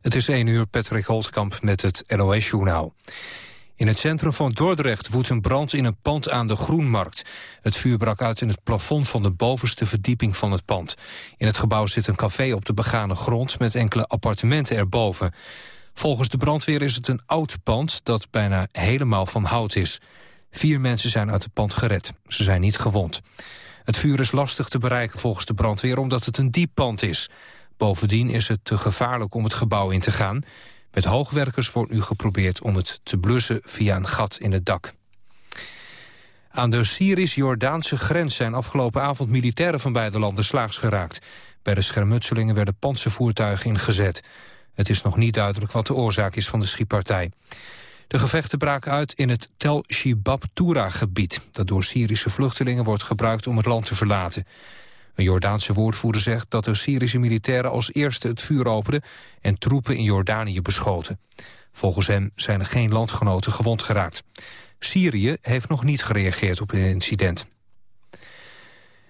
Het is 1 uur, Patrick Holtkamp met het NOS-journaal. In het centrum van Dordrecht woedt een brand in een pand aan de Groenmarkt. Het vuur brak uit in het plafond van de bovenste verdieping van het pand. In het gebouw zit een café op de begane grond met enkele appartementen erboven. Volgens de brandweer is het een oud pand dat bijna helemaal van hout is. Vier mensen zijn uit het pand gered. Ze zijn niet gewond. Het vuur is lastig te bereiken volgens de brandweer omdat het een diep pand is. Bovendien is het te gevaarlijk om het gebouw in te gaan. Met hoogwerkers wordt nu geprobeerd om het te blussen via een gat in het dak. Aan de Syrisch-Jordaanse grens zijn afgelopen avond militairen van beide landen slaags geraakt. Bij de schermutselingen werden panzervoertuigen ingezet. Het is nog niet duidelijk wat de oorzaak is van de schietpartij. De gevechten braken uit in het Tel Shibab-Tura-gebied... dat door Syrische vluchtelingen wordt gebruikt om het land te verlaten. Een Jordaanse woordvoerder zegt dat de Syrische militairen als eerste het vuur openden... en troepen in Jordanië beschoten. Volgens hem zijn er geen landgenoten gewond geraakt. Syrië heeft nog niet gereageerd op het incident.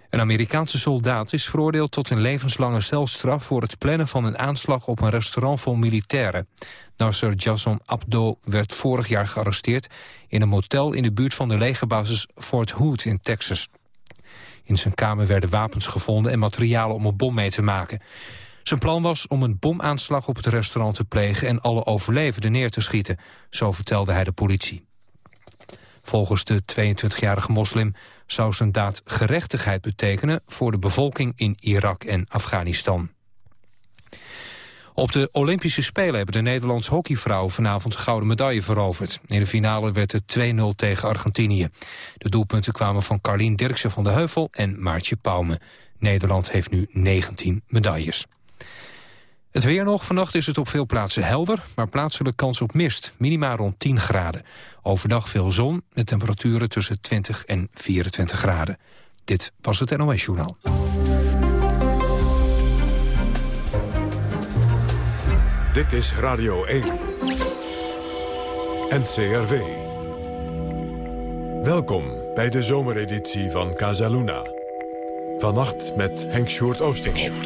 Een Amerikaanse soldaat is veroordeeld tot een levenslange celstraf... voor het plannen van een aanslag op een restaurant vol militairen. Nasser Jason Abdo werd vorig jaar gearresteerd... in een motel in de buurt van de legerbasis Fort Hood in Texas. In zijn kamer werden wapens gevonden en materialen om een bom mee te maken. Zijn plan was om een bomaanslag op het restaurant te plegen... en alle overlevenden neer te schieten, zo vertelde hij de politie. Volgens de 22-jarige moslim zou zijn daad gerechtigheid betekenen... voor de bevolking in Irak en Afghanistan. Op de Olympische Spelen hebben de Nederlandse hockeyvrouwen vanavond een gouden medaille veroverd. In de finale werd het 2-0 tegen Argentinië. De doelpunten kwamen van Carlien Dirksen van de Heuvel en Maartje Pauwme. Nederland heeft nu 19 medailles. Het weer nog. Vannacht is het op veel plaatsen helder, maar plaatselijk kans op mist. Minima rond 10 graden. Overdag veel zon met temperaturen tussen 20 en 24 graden. Dit was het NOS Journaal. Dit is Radio 1. NCRV. Welkom bij de zomereditie van Casaluna. Vannacht met Henk Sjoerd Oosterhoff.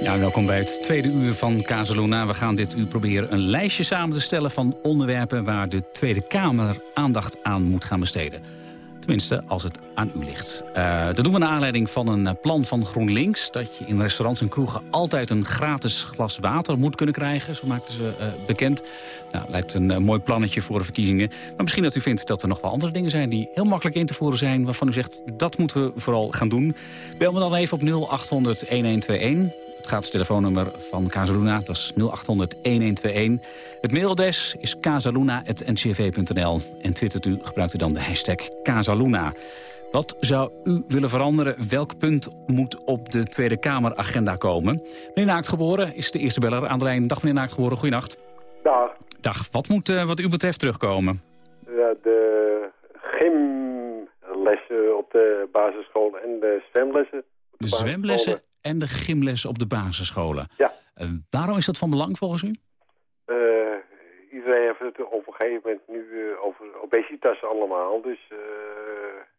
Ja, welkom bij het tweede uur van Casaluna. We gaan dit uur proberen een lijstje samen te stellen van onderwerpen... waar de Tweede Kamer aandacht aan moet gaan besteden. Tenminste, als het aan u ligt. Uh, dat doen we naar aanleiding van een eh, plan van GroenLinks... dat je in restaurants en kroegen altijd een gratis glas water moet kunnen krijgen. Zo maakten ze uh, bekend. Nou, lijkt een mooi plannetje voor de verkiezingen. Maar misschien dat u vindt dat er nog wel andere dingen zijn... die heel makkelijk in te voeren zijn... waarvan u zegt, dat moeten we vooral gaan doen. Bel me dan even op 0800-1121. Het gratis telefoonnummer van Casaluna, dat is 0800-1121. Het mailadres is casaluna.ncv.nl. En twittert u, gebruikt u dan de hashtag Casaluna. Wat zou u willen veranderen? Welk punt moet op de Tweede Kameragenda komen? Meneer Naaktgeboren is de eerste beller aan de lijn. Dag meneer Naaktgeboren, goeienacht. Dag. Dag. Wat moet uh, wat u betreft terugkomen? Ja, de gymlessen op de basisschool en de zwemlessen. De, de zwemlessen en de gymlessen op de basisscholen. Ja. Uh, waarom is dat van belang volgens u? Uh, iedereen heeft het op een gegeven moment nu uh, over obesitas allemaal. Dus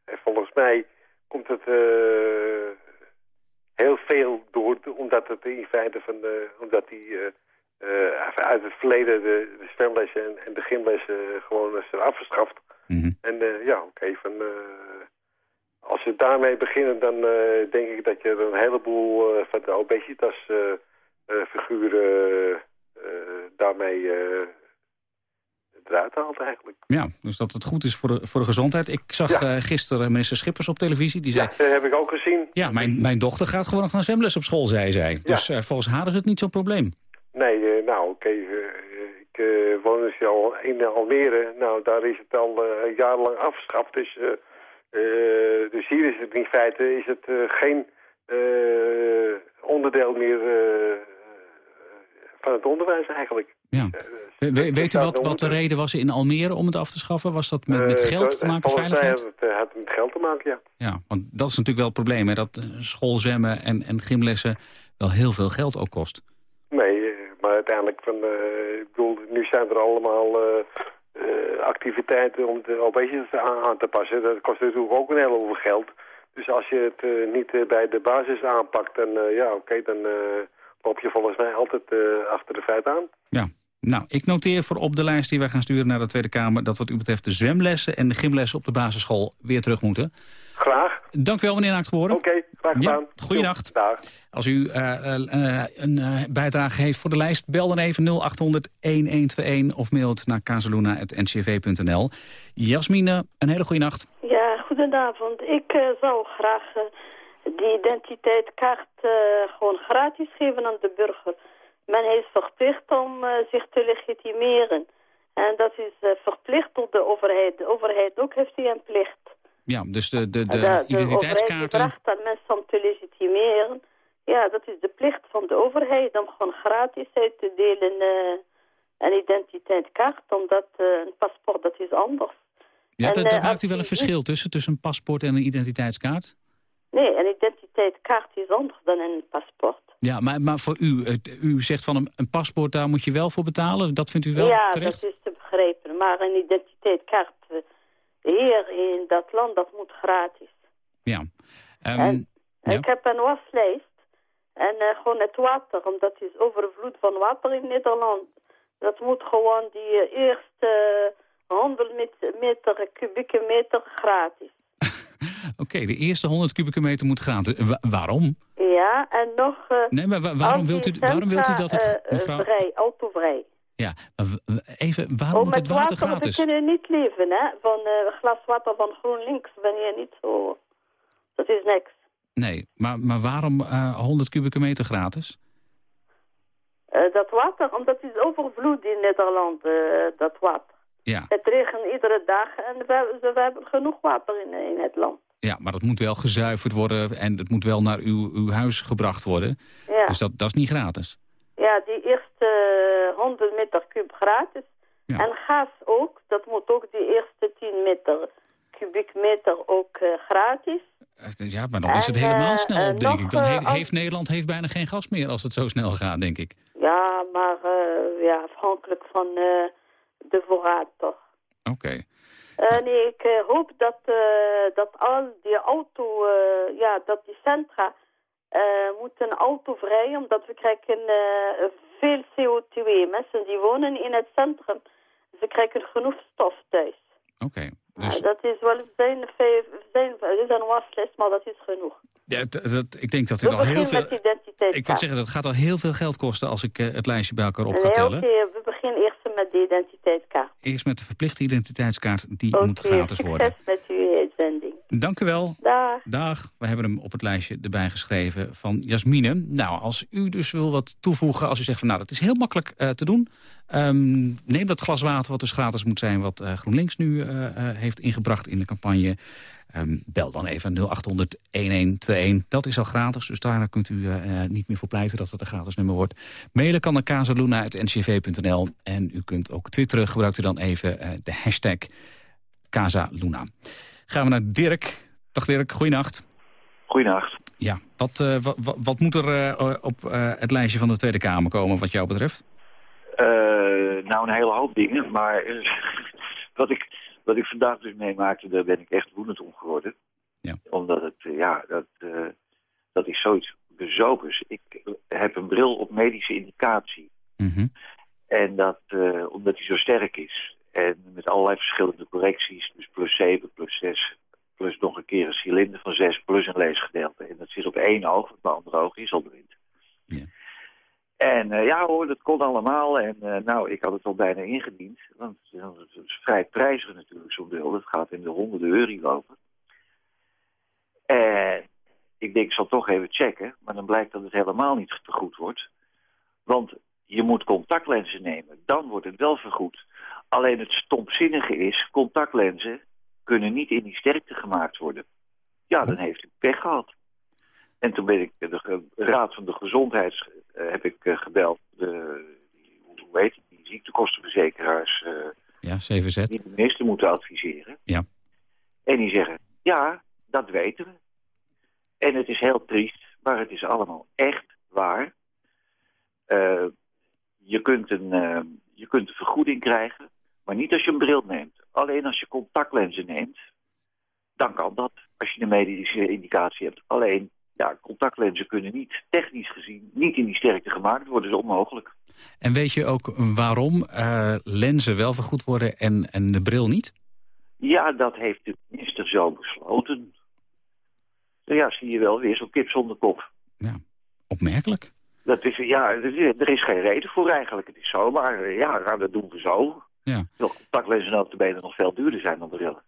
en volgens mij komt het heel veel door, omdat het in feite van de, omdat die uit het verleden de, de zwemlessen en, en, de gymlessen gewoon is afgeschaft. Mm -hmm. En ja, oké, okay, van als we daarmee beginnen, dan uh, denk ik dat je er een heleboel uh, van de obesitas-figuren uh, daarmee eruit haalt eigenlijk. Ja, dus dat het goed is voor de, voor de gezondheid. Ik zag ja. gisteren minister Schippers op televisie. Die zei, ja, dat heb ik ook gezien. Ja, mijn, mijn dochter gaat gewoon nog naar zwemles op school, zei zij. Dus ja. volgens haar is het niet zo'n probleem. Nee, nou oké. Okay, ik woon dus al in Almere. Nou, daar is het al jarenlang afgeschaft. Dus... Uh, dus hier is het in feite is het, uh, geen uh, onderdeel meer van het onderwijs eigenlijk. Ja. We, weet u wat, wat de reden was in Almere om het af te schaffen? Was dat met, met geld te maken, veiligheid? Het had met geld te maken, ja. Ja, want dat is natuurlijk wel het probleem, hè, dat schoolzwemmen en, en gymlessen wel heel veel geld ook kost. Nee, maar uiteindelijk, van, ik bedoel, nu zijn er allemaal uh, activiteiten om de obesitas aan, aan, te passen. Dat kost natuurlijk ook een heleboel geld. Dus als je het uh, niet uh, bij de basis aanpakt, dan ja, oké, okay, dan loop je volgens mij altijd achter de feiten aan. Ja, nou, ik noteer voor op de lijst die wij gaan sturen naar de Tweede Kamer... dat wat u betreft de zwemlessen en de gymlessen op de basisschool weer terug moeten. Graag. Dank u wel, meneer Naaktgeboren. Oké, graag gedaan. Ja, goeienacht. Als u uh, uh, een uh, bijdrage heeft voor de lijst, bel dan even 0800-1121... of mail het naar kazeluna.ncv.nl. Jasmine, een hele goede nacht. Ja, goedenavond. Ik zou graag die identiteitskaart gewoon gratis geven aan de burger... Men is verplicht om uh, zich te legitimeren. En dat is uh, verplicht door de overheid. De overheid ook heeft die een plicht. Ja, dus de, de, de, de identiteitskaarten... De overheid vraagt aan mensen om te legitimeren. Ja, dat is de plicht van de overheid om gewoon gratis uit te delen uh, een identiteitskaart. Omdat een paspoort, dat is anders. Ja, en, daar maakt u wel een verschil tussen, tussen een paspoort en een identiteitskaart? Nee, een identiteitskaart is anders dan een paspoort. Ja, maar, maar voor u, u zegt van een, een, paspoort, daar moet je wel voor betalen. Dat vindt u wel ja, terecht? Ja, dat is te begrijpen. Maar een identiteitskaart eh, hier in dat land, dat moet gratis. Ja. Um, en, ja. Ik heb een waslijst. En uh, gewoon het water, omdat het is overvloed van water in Nederland. Dat moet gewoon die uh, eerste 100 meter, kubieke meter gratis. Oké, de eerste 100 kubieke meter moet gratis. waarom? Ja, en nog... Uh, nee, maar waarom wilt, u, waarom wilt u dat het... Mevrouw... vrij, autovrij. Ja, maar even, waarom oh, moet het water, water gratis? We kunnen niet leven, hè. Van uh, glas water van GroenLinks ben je niet zo... Dat is niks. Nee, maar, maar waarom uh, 100 kubieke meter gratis? Uh, dat water, omdat het is overvloed in Nederland, dat water. Ja. Het regent iedere dag en we, we hebben genoeg water in, in het land. Ja, maar dat moet wel gezuiverd worden en het moet wel naar uw, uw huis gebracht worden. Ja. Dus dat, dat is niet gratis. Ja, die eerste 100 meter kub gratis. Ja. En gas ook, dat moet ook die eerste 10 meter kubiek meter ook uh, gratis. Ja, maar dan is het helemaal snel op, denk ik. Dan he heeft Nederland heeft bijna geen gas meer als het zo snel gaat, denk ik. Ja, maar ja, afhankelijk van de voorraad toch. Oké. Okay. Nee, ik hoop dat, uh, dat al die auto, ja, dat die centra moeten autovrij, omdat we krijgen veel CO2. Mensen die wonen in het centrum, ze krijgen genoeg stof thuis. Oké. Okay, dus... dat is wel zijn, zijn, is een waslijst, maar dat is genoeg. Ja, dat, ik denk dat dit al heel veel... Ik wil zeggen, dat gaat al heel veel geld kosten als ik het lijstje bij elkaar op ga nee, tellen. Oké, okay, we beginnen eerst met de identiteitskaart. Eerst met de verplichte identiteitskaart, die okay, moet gratis worden. met. Dank u wel. Dag. Dag. We hebben hem op het lijstje erbij geschreven van Jasmine. Nou, als u dus wil wat toevoegen, als u zegt van nou, dat is heel makkelijk uh, te doen. Um, neem dat glas water, wat dus gratis moet zijn, wat uh, GroenLinks nu uh, heeft ingebracht in de campagne. Um, bel dan even 0800-1121. Dat is al gratis, dus daar kunt u uh, niet meer voor pleiten dat het een gratis nummer wordt. Mailen kan naar casaluna.ncv.nl. En u kunt ook twitteren, gebruikt u dan even uh, de hashtag Casaluna. Gaan we naar Dirk. Dag Dirk, goeienacht. Goeienacht. Ja, wat, uh, wat, wat, moet er op het lijstje van de Tweede Kamer komen wat jou betreft? nou, een hele hoop dingen, maar wat ik wat ik vandaag dus meemaakte, daar ben ik echt woedend om geworden. Ja. Omdat het, eh, ja, dat, dat is zoiets bezopers. Ik heb een bril op medische indicatie. Mm En dat, omdat hij zo sterk is. En met allerlei verschillende correcties. Dus plus 7, plus 6, plus nog een keer een cilinder van 6, plus een leesgedeelte. En dat zit op één oog, want mijn andere oog is al blind. Ja. En uh, ja hoor, dat kon allemaal. En uh, nou, ik had het al bijna ingediend. Want uh, het is vrij prijzig natuurlijk, zo'n bril. Het gaat in de honderden euro over. En ik denk, ik zal toch even checken. Maar dan blijkt dat het helemaal niet te goed wordt. Want je moet contactlenzen nemen. Dan wordt het wel vergoed. Alleen het stomzinnige is, contactlenzen kunnen niet in die sterkte gemaakt worden. Ja, dan heeft u pech gehad. En toen ben ik de Raad van de Gezondheids uh, heb ik uh, gebeld. De, hoe heet het, die ziektekostenverzekeraars. Uh, ja, CVZ. Die de minister moeten adviseren. Ja. En die zeggen, ja, dat weten we. En het is heel triest, maar het is allemaal echt waar. je, kunt een, je kunt een vergoeding krijgen, maar niet als je een bril neemt. Alleen als je contactlenzen neemt, dan kan dat. Als je een medische indicatie hebt. Alleen ja, contactlenzen kunnen niet technisch gezien niet in die sterkte gemaakt worden, is onmogelijk. En weet je ook waarom uh, lenzen wel vergoed worden en, en de bril niet? Ja, dat heeft de minister zo besloten. Ja, zie je wel, weer zo'n kip zonder kop. Ja, opmerkelijk. Dat is, ja, er is geen reden voor eigenlijk. Het is zo, maar ja, nou, dat doen we zo. Ja. Contactlenzen op de benen nog veel duurder zijn dan brillen.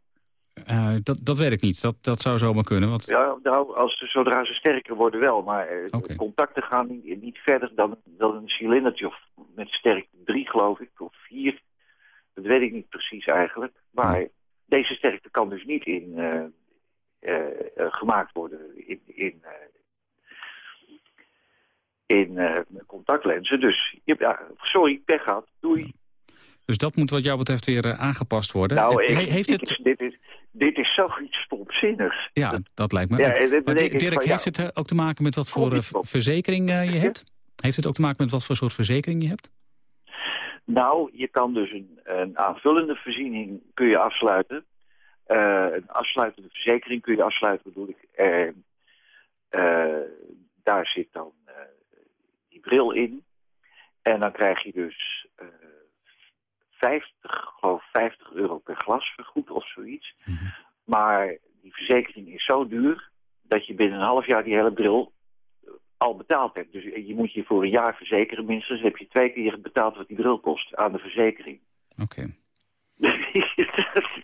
Uh, dat, dat weet ik niet. Dat, dat zou zomaar kunnen. Want... Ja, nou, als, zodra ze sterker worden wel. Maar uh, contacten gaan niet, niet verder dan, dan een cilindertje of met sterkte 3 geloof ik, of 4. Dat weet ik niet precies eigenlijk. Maar deze sterkte kan dus niet in uh, gemaakt worden in, in, in contactlenzen. Dus ja, sorry, pech gehad. Doei. Dus dat moet wat jou betreft weer aangepast worden. Nou, heeft dit, het... is, dit, is, dit is zoiets stomzinnigs. Ja, dat, lijkt me ja, Dirk, heeft het ook te maken met wat voor verzekering je hebt? Heeft het ook te maken met wat voor soort verzekering je hebt? Nou, je kan dus een, een aanvullende voorziening kun je afsluiten. Uh, een afsluitende verzekering kun je afsluiten, bedoel ik. Uh, uh, daar zit dan die bril in. En dan krijg je dus 50, geloof 50 euro per glas vergoed of zoiets. Mhm. Maar die verzekering is zo duur dat je binnen een half jaar die hele bril al betaald hebt. Dus je moet je voor een jaar verzekeren. Minstens heb je twee keer betaald wat die bril kost aan de verzekering. Oké.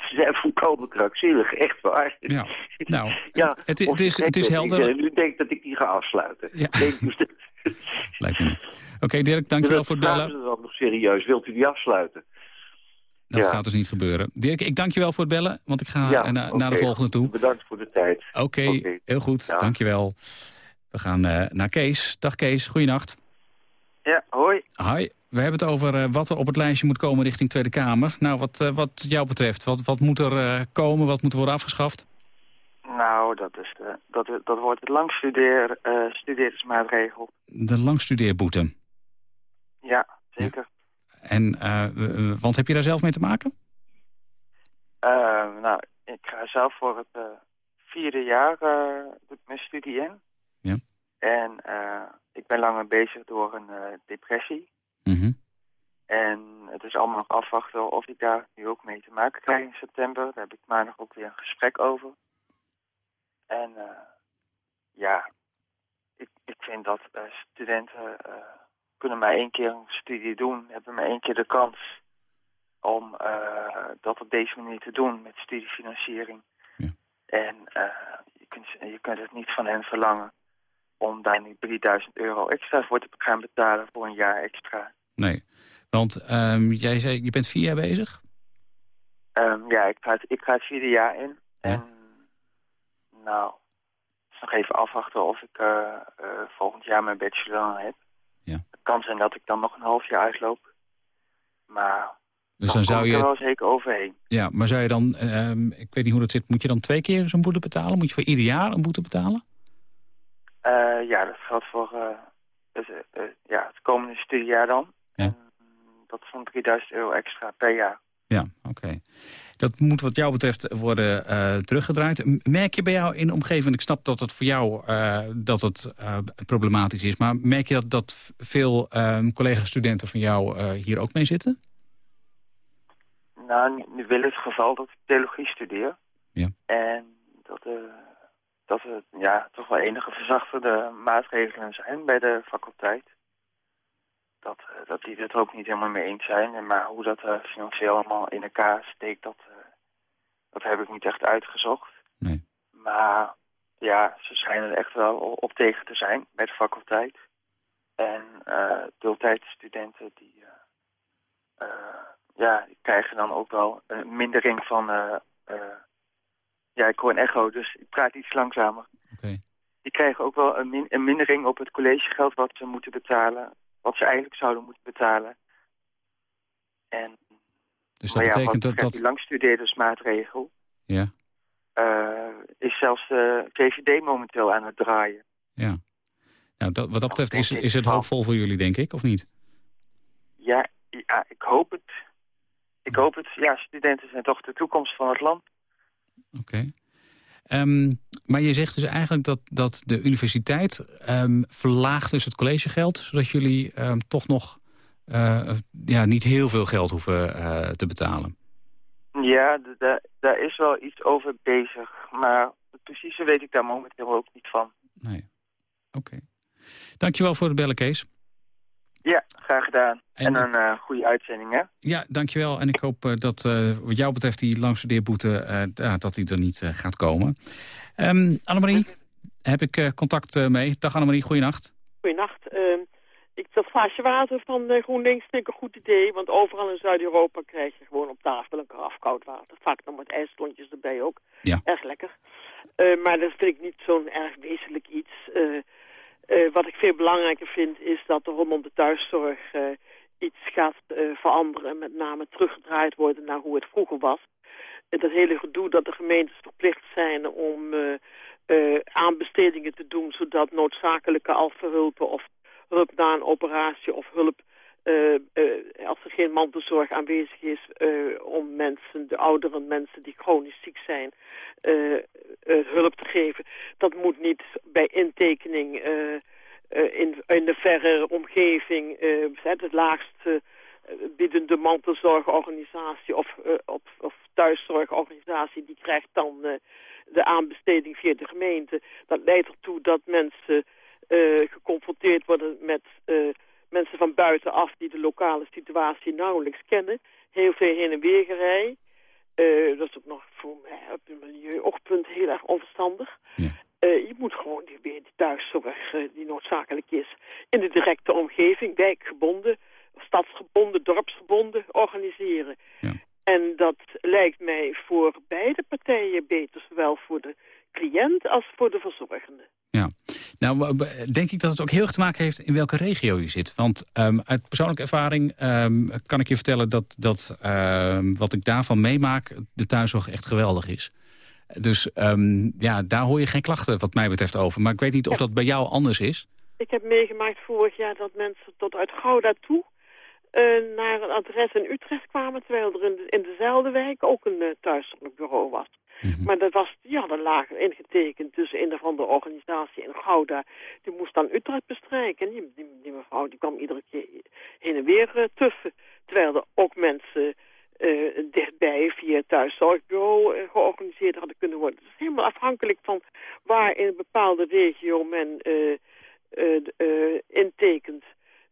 Ze zijn volkomen krankzinnig, echt waar. Ja, nou, ja, het, het is, het is helder. Nu denk dat ik die ga afsluiten. Ja. Lijkt me Oké, Dirk, dankjewel voor het bellen. dan nog serieus. Wilt u die afsluiten? Dat gaat dus niet gebeuren. Dirk, ik dank je wel voor het bellen, want ik ga naar de volgende toe. Bedankt voor de tijd. Oké, heel goed. Ja. Dank je wel. We gaan uh, naar Kees. Dag Kees, goeienacht. Ja, hoi. Hoi. We hebben het over uh, wat er op het lijstje moet komen richting Tweede Kamer. Nou, wat, uh, wat jou betreft, wat, wat moet er komen, wat moet worden afgeschaft? Nou, dat, is de, dat, dat wordt het langstudeer, studeerdersmaatregel. De langstudeerboete? Ja, zeker. En, want heb je daar zelf mee te maken? nou, ik ga zelf voor het vierde jaar mijn studie in. Ja. En uh, ik ben langer bezig door een uh, depressie. Mm En het is allemaal nog afwachten of ik daar nu ook mee te maken krijg in september. Daar heb ik maandag ook weer een gesprek over. En uh, ja, ik, ik vind dat studenten kunnen maar één keer een studie doen. Hebben maar één keer de kans om dat op deze manier te doen met studiefinanciering. Ja. En je, kunt, je kunt het niet van hen verlangen om daar nu 3000 euro extra voor te gaan betalen voor een jaar extra. Nee, want um, jij zei, je bent vier jaar bezig? Um, ja, ik ga, het, ik ga het vierde jaar in. En nou, nog even afwachten of ik uh, uh, volgend jaar mijn bachelor heb. Kan zijn dat ik dan nog een half jaar uitloop. Maar dus dan, zou je er wel zeker overheen. Ja, maar zou je dan, um, ik weet niet hoe dat zit, moet je dan twee keer zo'n boete betalen? Moet je voor ieder jaar een boete betalen? Uh, ja, dat geldt voor uh, het, uh, ja, het komende studiejaar dan. Ja. En dat is van 3000 euro extra per jaar. Ja, oké. Dat moet wat jou betreft worden teruggedraaid. Merk je bij jou in de omgeving, ik snap dat het voor jou dat het, problematisch is... maar merk je dat, dat veel ehm, collega-studenten van jou hier ook mee zitten? Nou, nu, nu wil het geval dat ik theologie studeer. Ja. En dat dat er ja, toch wel enige verzachtende maatregelen zijn bij de faculteit. Dat, uh, dat die het ook niet helemaal mee eens zijn. Maar hoe dat uh, financieel allemaal in elkaar steekt, dat, uh, dat heb ik niet echt uitgezocht. Nee. Maar ja, ze schijnen er echt wel op tegen te zijn bij de faculteit. En deeltijdstudenten die, ja, die krijgen dan ook wel een mindering van ja, ik hoor een echo, dus ik praat iets langzamer. Okay. Die krijgen ook wel een, min een mindering op het collegegeld wat ze moeten betalen. Wat ze eigenlijk zouden moeten betalen. En, dus dat betekent dat... dat... die langstudeerdersmaatregel... Ja. Uh, is zelfs de VVD momenteel aan het draaien. Ja. Nou, dat, wat dat betreft is, is het hoopvol voor jullie, denk ik, of niet? Ja, ja, ik hoop het. Ik hoop het. Ja, studenten zijn toch de toekomst van het land. Oké. Ehm, maar je zegt dus eigenlijk dat, dat de universiteit um, verlaagt dus het collegegeld... zodat jullie um, toch nog uh, ja, niet heel veel geld hoeven uh, te betalen. Ja, daar is wel iets over bezig. Maar het precieze weet ik daar momenteel ook niet van. Nee, oké. Okay. Dankjewel voor het bellen, Kees. Ja, graag gedaan. En, een uh, goede uitzending, hè? Ja, dankjewel. En ik hoop uh, dat uh, wat jou betreft die langstudeerboete... dat die er niet gaat komen. Um, Annemarie, heb ik contact mee. Dag Annemarie, goeienacht. Goeienacht. Ehm, ik, dat glaasje water van GroenLinks vind ik een goed idee. Want overal in Zuid-Europa krijg je gewoon op tafel een karaf koud water. Vaak nog met ijsklontjes erbij ook. Ja. Erg lekker. maar dat vind ik niet zo'n erg wezenlijk iets... Uh, wat ik veel belangrijker vind is dat er rondom de thuiszorg uh, iets gaat uh, veranderen. Met name teruggedraaid worden naar hoe het vroeger was. dat hele gedoe dat de gemeentes verplicht zijn om aanbestedingen te doen... zodat noodzakelijke alverhulpen of hulp na een operatie of hulp... als er geen mantelzorg aanwezig is om mensen, de oudere mensen die chronisch ziek zijn... Hulp te geven. Dat moet niet bij intekening in, in de verre omgeving, het laagste biedende mantelzorgorganisatie of, of, of, thuiszorgorganisatie, die krijgt dan de aanbesteding via de gemeente. Dat leidt ertoe dat mensen geconfronteerd worden met mensen van buitenaf die de lokale situatie nauwelijks kennen. Heel veel heen en weer gerij. Uh, dat is ook nog voor mij op het milieu-oogpunt heel erg onverstandig. Ja. Uh, je moet gewoon die, weer die thuiszorg uh, die noodzakelijk is... in de directe omgeving, wijkgebonden, stadsgebonden, dorpsgebonden organiseren. Ja. En dat lijkt mij voor beide partijen beter, zowel voor de cliënt als voor de verzorgende. Ja, nou denk ik dat het ook heel erg te maken heeft in welke regio je zit. Want um, uit persoonlijke ervaring um, kan ik je vertellen dat, dat um, wat ik daarvan meemaak... de thuiszorg echt geweldig is. Dus ja, daar hoor je geen klachten wat mij betreft over. Maar ik weet niet of dat bij jou anders is. Ik heb meegemaakt vorig jaar dat mensen tot uit Gouda toe... Uh, naar een adres in Utrecht kwamen... terwijl er in, de, in dezelfde wijk ook een uh, thuiszorgbureau was. Mm -hmm. Maar dat was, ja, dat lagen ingetekend tussen een of andere organisatie in Gouda. Die moest dan Utrecht bestrijken. Die, die, die mevrouw die kwam iedere keer heen en weer uh, tuffen. Terwijl er ook mensen uh, dichtbij via het thuiszorgbureau uh, georganiseerd hadden kunnen worden. Het is helemaal afhankelijk van waar in een bepaalde regio men intekent.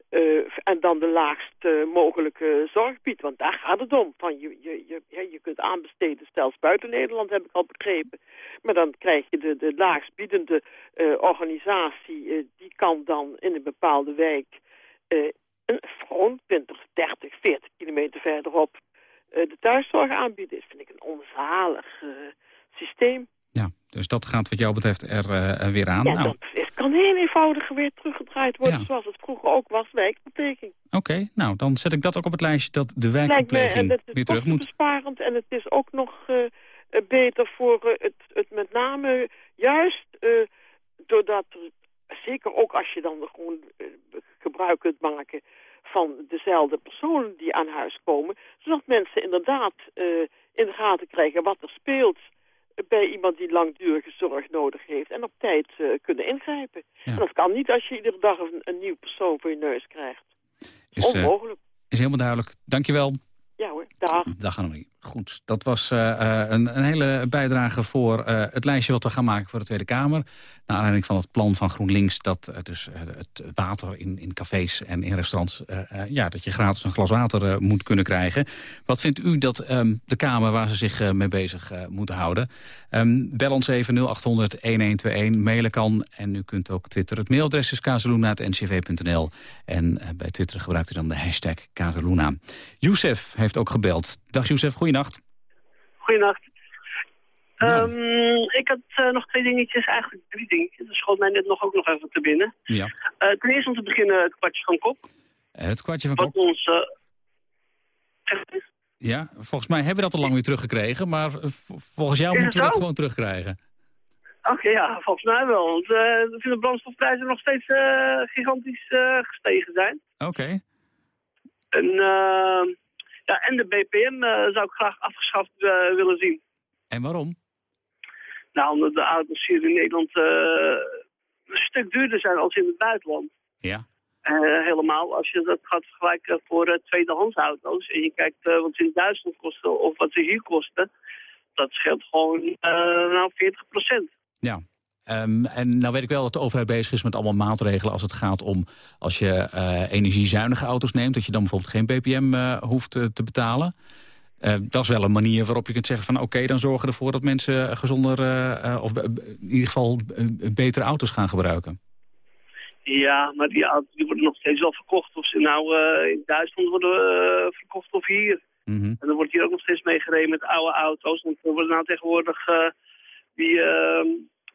Uh, en dan de laagst uh, mogelijke zorg biedt. Want daar gaat het om. Van je, je, je, ja, je kunt aanbesteden, zelfs buiten Nederland heb ik al begrepen. Maar dan krijg je de, de laagst biedende uh, organisatie. die kan dan in een bepaalde wijk een, gewoon 20, 30, 40 kilometer verderop de thuiszorg aanbieden. Dat vind ik een onzalig systeem. Ja, dus dat gaat wat jou betreft er uh, weer aan. Ja, nou. dat is, kan heel eenvoudig weer teruggedraaid worden... Ja. zoals het vroeger ook was, wijkverpleging. Oké, okay, nou, dan zet ik dat ook op het lijstje... dat de wijkverpleging me, weer terug moet. besparend en het is ook nog uh, beter voor uh, het, het met name juist... doordat, zeker ook als je dan gewoon gebruik kunt maken... van dezelfde personen die aan huis komen... zodat mensen inderdaad in de gaten krijgen wat er speelt bij iemand die langdurige zorg nodig heeft en op tijd uh, kunnen ingrijpen. Ja. En dat kan niet als je iedere dag een, een nieuw persoon voor je neus krijgt. Is, Onmogelijk. Uh, is helemaal duidelijk. Dankjewel. Ja hoor, dag. Dag Annemarie. Goed, dat was uh, een, een, hele bijdrage voor het lijstje wat we gaan maken voor de Tweede Kamer. Naar aanleiding van het plan van GroenLinks dat dus het water in, in cafés en in restaurants... ja, dat je gratis een glas water moet kunnen krijgen. Wat vindt u dat um, de Kamer waar ze zich mee bezig moeten houden? Um, bel ons even 0800-1121, mailen kan en u kunt ook twitteren. Het mailadres is kazeluna.ncv.nl en bij Twitter gebruikt u dan de hashtag Kazeluna. Youssef heeft ook gebeld. Dag Youssef, goeienacht. Goeienacht. Ja. Um, ik had uh, nog twee dingetjes, eigenlijk drie dingetjes. Dat schoot mij net nog ook nog even te binnen. Ja. Uh, ten eerste om te beginnen het kwartje van Kok. Uh, het kwartje van Wat Kok? ons... uh, ja, volgens mij hebben we dat al lang weer teruggekregen. Maar volgens jou moeten we dat gewoon terugkrijgen. Oké, okay, ja, volgens mij wel. Want de brandstofprijzen nog steeds gigantisch gestegen zijn. Oké. Okay. En... Ja, en de BPM uh, zou ik graag afgeschaft uh, willen zien. En waarom? Nou, omdat de auto's hier in Nederland een stuk duurder zijn als in het buitenland. Ja. helemaal als je dat gaat vergelijken voor tweedehands auto's. En je kijkt wat ze in Duitsland kosten of wat ze hier kosten. Dat scheelt gewoon nou 40 procent. Ja, Um, en nou weet ik wel dat de overheid bezig is met allemaal maatregelen als het gaat om als je uh, energiezuinige auto's neemt, dat je dan bijvoorbeeld geen BPM uh, hoeft uh, te betalen. dat is wel een manier waarop je kunt zeggen van oké, okay, dan zorgen we ervoor dat mensen gezonder of in ieder geval betere auto's gaan gebruiken. Ja, maar die auto's die worden nog steeds wel verkocht. Of ze nou in Duitsland worden verkocht of hier. Mm -hmm. En dan wordt hier ook nog steeds meegereden met oude auto's. Want er worden nou tegenwoordig die ehm,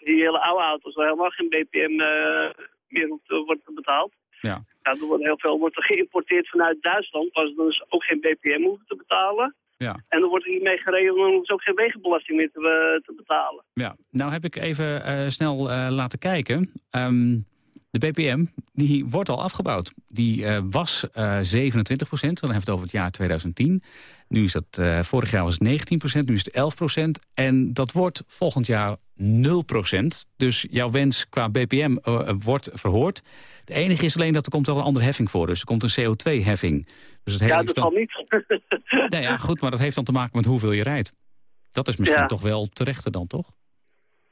die hele oude auto's waar helemaal geen BPM uh, meer wordt betaald. Ja. ja. er wordt heel veel wordt er geïmporteerd vanuit Duitsland, waar ze dus ook geen BPM hoeven te betalen. Ja. En er wordt hier mee gereden, dan hoeven ze ook geen wegenbelasting meer te, te betalen. Ja, nou heb ik even uh, snel laten kijken. Um, de BPM die wordt al afgebouwd. Die uh, was uh, 27 procent, dan heeft het over het jaar 2010. Nu is dat, uh, vorig jaar was het 19 procent, nu is het 11 procent. En dat wordt volgend jaar 0 procent. Dus jouw wens qua BPM wordt verhoord. Het enige is alleen dat er komt al een andere heffing voor. Dus er komt een CO2-heffing. Dus het ja, dat dan... niet. nee, ja, goed, maar dat heeft dan te maken met hoeveel je rijdt. Dat is misschien ja. toch wel terechter dan, toch?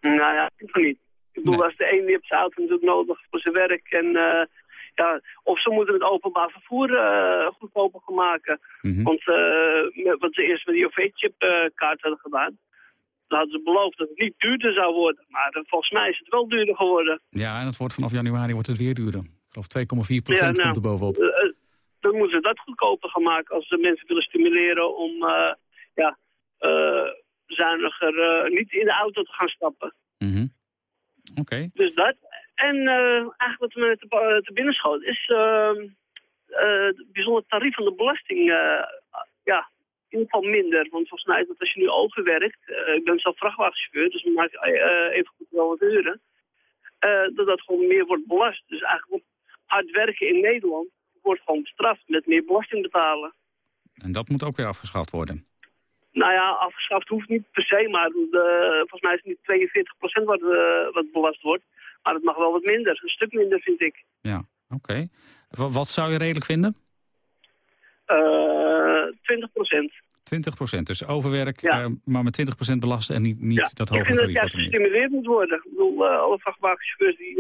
Nou ja, ik niet. Ik bedoel, nee. als de een die heeft zijn auto natuurlijk nodig voor zijn werk en... Uh, ja, of ze moeten het openbaar vervoer uh, goedkoper gaan maken. Mm -hmm. Want uh, wat ze eerst met die OV-chip-kaart hadden gedaan... dan hadden ze beloofd dat het niet duurder zou worden. Maar volgens mij is het wel duurder geworden. Ja, en het wordt vanaf januari wordt het weer duurder. Ik geloof 2,4 procent ja, nou, komt er bovenop. dan moeten ze dat goedkoper gaan maken als ze mensen willen stimuleren om ja, zuiniger niet in de auto te gaan stappen. Mm -hmm. Okay. Dus dat. En uh, eigenlijk wat me te, uh, te binnen schoot is uh, het bijzonder tarief van de belasting ja, in ieder geval minder. Want volgens mij is dat als je nu overwerkt, ik ben zelf vrachtwagenchauffeur, dus ik maak even goed wel wat uren, dat dat gewoon meer wordt belast. Dus eigenlijk hard werken in Nederland wordt gewoon bestraft met meer belasting betalen. En dat moet ook weer afgeschaft worden? Nou ja, afgeschaft hoeft niet per se, maar de, volgens mij is het niet 42 wat, uh, wat belast wordt. Maar het mag wel wat minder, een stuk minder vind ik. Ja, oké. Okay. Wat zou je redelijk vinden? Uh, 20% 20% dus overwerk, ja. uh, maar met 20% belasten en niet, niet ja. dat hoge tarief. Ik vind dat juist gestimuleerd moet worden. Ik bedoel, alle vrachtwagenchauffeurs die,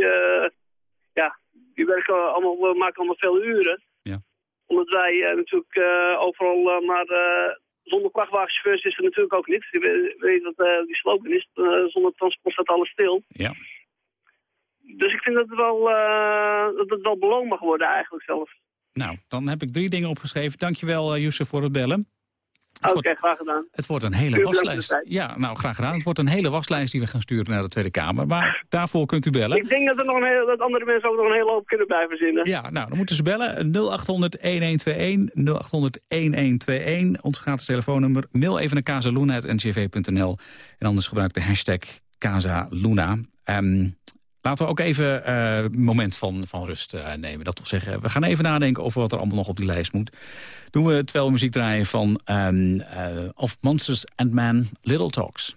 ja, die werken allemaal, maken allemaal veel uren. Ja. Omdat wij natuurlijk overal maar zonder vrachtwagenchauffeurs is er natuurlijk ook niks. Je weet wat uh, die slogan is. Uh, zonder transport staat alles stil. Ja. Dus ik vind dat het wel, uh, dat het wel beloond mag worden eigenlijk zelfs. Nou, dan heb ik drie dingen opgeschreven. Dankjewel, Youssef, voor het bellen. Oké, okay, graag gedaan. Het wordt een hele waslijst. Ja, nou, graag gedaan. Het wordt een hele waslijst die we gaan sturen naar de Tweede Kamer. Maar daarvoor kunt u bellen. Ik denk dat, er nog een heel, dat andere mensen ook nog een hele hoop kunnen bij verzinnen. Ja, nou, dan moeten ze bellen. 0800-1121, 0800-1121. Ons gratis telefoonnummer. Mail even naar casaluna.ncv.nl. En anders gebruik de hashtag Casaluna. Um, Laten we ook even een uh, moment van, van rust uh, nemen. Dat wil zeggen, we gaan even nadenken over wat er allemaal nog op die lijst moet. Doen we terwijl muziek draaien van um, uh, Of Monsters and Man, Little Talks.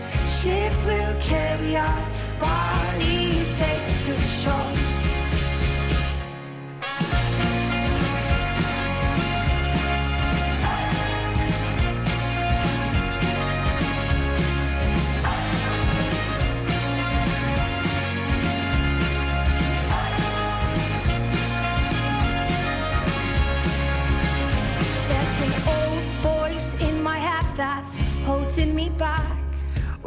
ship will carry our bodies safe to the shore.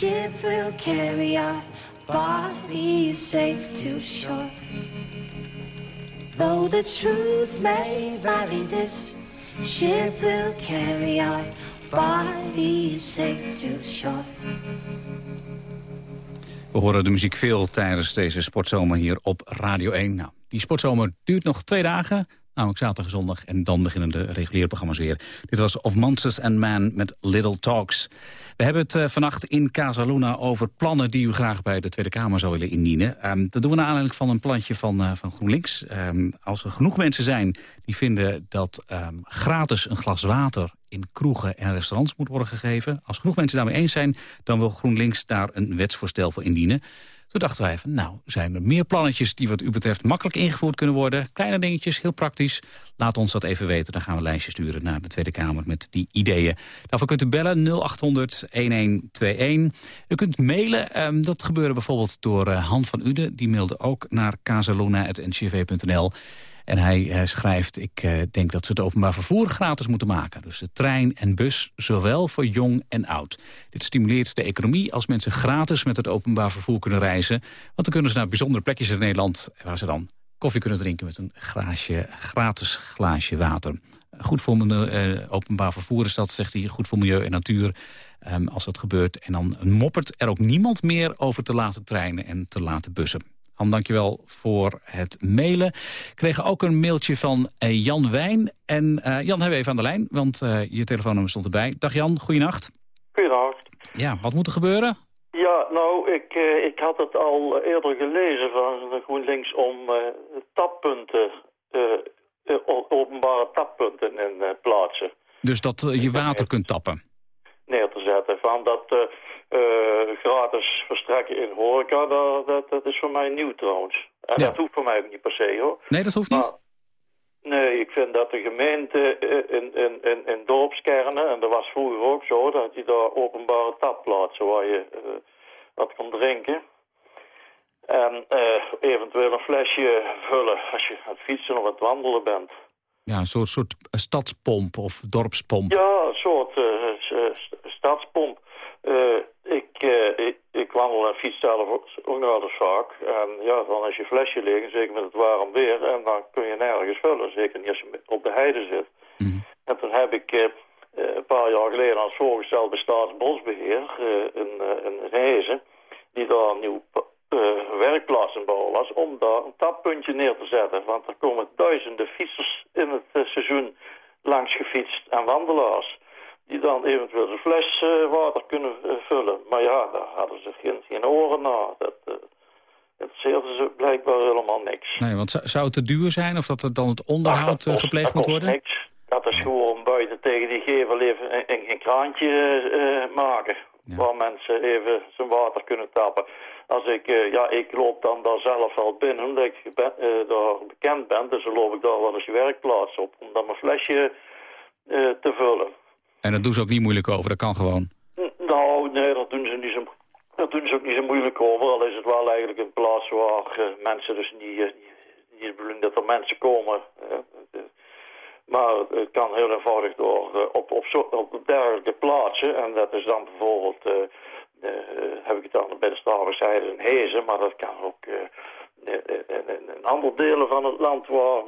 ship will carry our bodies safe to shore. Though the truth may vary, this ship will carry our bodies safe to shore. We horen de muziek veel tijdens deze sportzomer hier op Radio 1. Nou, die sportzomer duurt nog twee dagen, namelijk zaterdag en zondag. En dan beginnen de reguliere programma's weer. Dit was Of Monsters and Man met Little Talks. We hebben het uh, vannacht in Casa Luna over plannen die u graag bij de Tweede Kamer zou willen indienen. Um, dat doen we naar aanleiding van een plantje van, uh, van GroenLinks. Um, als er genoeg mensen zijn die vinden dat um, gratis een glas water in kroegen en restaurants moet worden gegeven. Als genoeg mensen daarmee eens zijn, dan wil GroenLinks daar een wetsvoorstel voor indienen. Toen dachten wij van, nou, zijn er meer plannetjes die wat u betreft makkelijk ingevoerd kunnen worden? Kleine dingetjes, heel praktisch. Laat ons dat even weten, dan gaan we een lijstje sturen naar de Tweede Kamer met die ideeën. Daarvoor kunt u bellen 0800-1121. U kunt mailen, um, dat gebeurde bijvoorbeeld door uh, Han van Uden. Die mailde ook naar casaluna.ncv.nl. En hij schrijft, ik uh, denk dat ze het openbaar vervoer gratis moeten maken. Dus de trein en bus, zowel voor jong en oud. Dit stimuleert de economie als mensen gratis met het openbaar vervoer kunnen reizen. Want dan kunnen ze naar bijzondere plekjes in Nederland... waar ze dan koffie kunnen drinken met een glaasje, gratis glaasje water. Goed voor uh, openbaar vervoer is dat, zegt hij. Goed voor milieu en natuur um, als dat gebeurt. En dan moppert er ook niemand meer over te laten treinen en te laten bussen. Han, dankjewel voor het mailen. We kregen ook een mailtje van uh, Jan Wijn. En uh, Jan hebben we even aan de lijn, want uh, je telefoonnummer stond erbij. Dag Jan, goeienacht. Goeienacht. Ja, wat moet er gebeuren? Ja, nou, ik, ik had het al eerder gelezen van GroenLinks om tappunten, openbare tappunten in plaatsen. Dus dat je water kunt tappen? Neer te zetten. Van dat uh, gratis verstrekken in horeca, dat, dat, dat, is voor mij nieuw trouwens. En ja. dat hoeft voor mij ook niet per se hoor. Nee, dat hoeft niet? Maar, nee, ik vind dat de gemeente in, in, in, in dorpskernen, en dat was vroeger ook zo, dat je daar openbare tapplaatsen waar je uh, wat kan drinken. En uh, eventueel een flesje vullen als je aan het fietsen of aan het wandelen bent. Ja, een soort, soort stadspomp of dorpspomp. Ja, een soort stadspomp. Uh, ik, uh, ik, ik, wandel en fiets zelf ook nog eens vaak. En ja, dan is je flesje liggen, zeker met het warm weer. En dan kun je nergens vullen, zeker niet als je op de heide zit. Mhm. En toen heb ik eh, een paar jaar geleden als voorgesteld bij Staatsbosbeheer uh, in, in Hezen... die daar een nieuw werkplaats in bouwen was, om daar een tappuntje neer te zetten. Want er komen duizenden fietsers in het seizoen langs gefietst en wandelaars die dan eventueel een fles uh, water kunnen uh, vullen. Maar ja, daar hadden ze geen, geen oren naar. Dat, uh, dat ze blijkbaar helemaal niks. Nee, want zou het te duur zijn of dat het dan het onderhoud kost, gepleegd moet worden? niks. Dat is gewoon buiten tegen die gevel even een, een, een kraantje maken. Ja. Waar mensen even zijn water kunnen tappen. Als ik, ja, ik loop dan daar zelf wel binnen, omdat ik ben, daar bekend ben. Dus dan loop ik daar wel eens je werkplaats op, om dan mijn flesje te vullen. En dat doen ze ook niet moeilijk over, dat kan gewoon. Nou, nee, dat doen ze niet zo, dat doen ze ook niet zo moeilijk over. Al is het wel eigenlijk een plaats waar uh, mensen dus niet, uh, niet bedoeling dat er mensen komen. Uh, maar het kan heel eenvoudig door op, op, zo, op dergelijke plaatsen. En dat is dan bijvoorbeeld, heb ik het dan bij de Staverszijde in Hezen, maar dat kan ook in andere delen van het land waar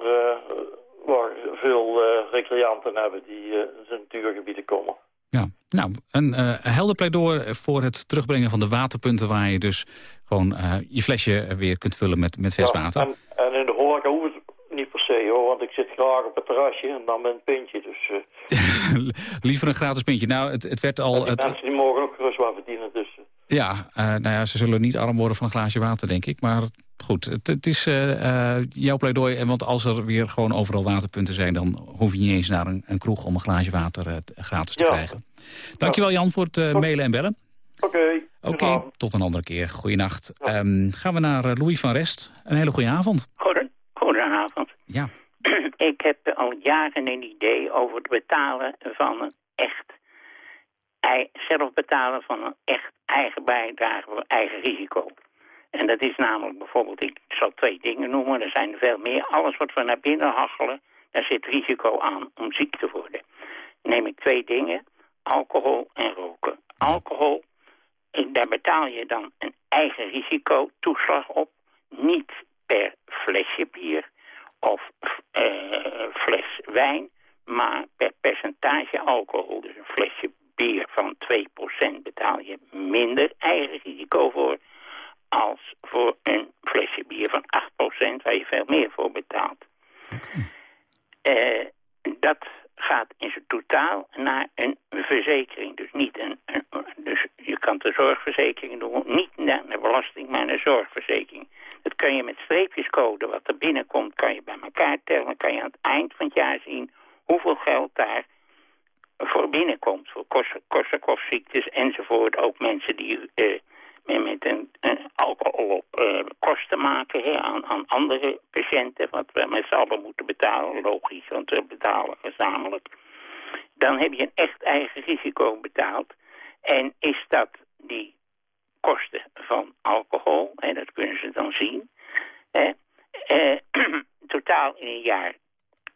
waar veel uh, recreanten hebben die uh, zijn natuurgebieden komen. Ja, nou, een uh, helder pleidooi voor het terugbrengen van de waterpunten... waar je dus gewoon je flesje weer kunt vullen met, met vers water. Ja, en, en, in de horeca hoeft het niet per se, hoor, want ik zit graag op het terrasje en dan met een pintje. Dus, Liever een gratis pintje. Nou, het, het werd al... het... mensen die mogen ook gerust wat verdienen, dus... Ja, nou ja, ze zullen niet arm worden van een glaasje water, denk ik. Maar goed, het, het is uh, jouw pleidooi. Want als er weer gewoon overal waterpunten zijn... dan hoef je niet eens naar een, een kroeg om een glaasje water uh, gratis te ja. krijgen. Dankjewel Jan voor het uh, mailen en bellen. Oké. Okay. Oké, okay, tot een andere keer. Goeienacht. Ja. Um, gaan we naar Louis van Rest. Een hele goede avond. Goeden, goedenavond. Ja. Ik heb al jaren een idee over het betalen van een echt... zelf betalen van een echt eigen bijdrage voor eigen risico. En dat is namelijk bijvoorbeeld, ik zal twee dingen noemen, er zijn er veel meer. Alles wat we naar binnen hachelen, daar zit risico aan om ziek te worden. Neem ik twee dingen, alcohol en roken. Alcohol, daar betaal je dan een eigen risicotoeslag op. Niet per flesje bier of uh, fles wijn, maar per percentage alcohol. Dus een flesje bier van 2% betaal je minder eigen risico voor als voor een flesje bier van 8% waar je veel meer voor betaalt. Uh, dat gaat in zijn totaal naar een verzekering. Dus, niet een, een, dus je kan de zorgverzekering doen, niet naar de belasting, maar een zorgverzekering. Dat kun je met streepjescode, wat er binnenkomt, kan je bij elkaar tellen. Dan kan je aan het eind van het jaar zien hoeveel geld daar voor binnenkomt. Voor Korsakoff-ziektes enzovoort. Ook mensen die uh, met een, een alcohol op uh, kosten maken hè, aan, aan andere patiënten. Wat we met z'n allen moeten betalen, logisch, want we betalen gezamenlijk. Dan heb je een echt eigen risico betaald. En is dat die kosten van alcohol, en dat kunnen ze dan zien. Hè, eh, totaal in een jaar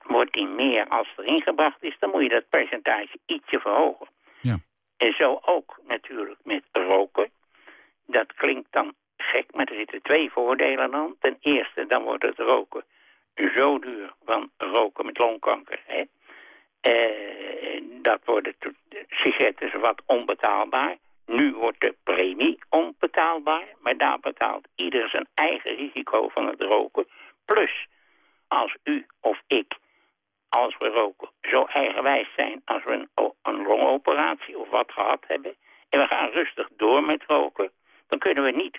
wordt die meer als er ingebracht is, dan moet je dat percentage ietsje verhogen. Ja. En zo ook natuurlijk met roken. Dat klinkt dan gek, maar er zitten twee voordelen aan. Ten eerste, dan wordt het roken zo duur van roken met longkanker. Hè? Uh, dat worden sigaretten wat onbetaalbaar. Nu wordt de premie onbetaalbaar, maar daar betaalt ieder zijn eigen risico van het roken. Plus, als u of ik, als we roken, zo eigenwijs zijn als we een, een longoperatie of wat gehad hebben... en we gaan rustig door met roken dan kunnen, we niet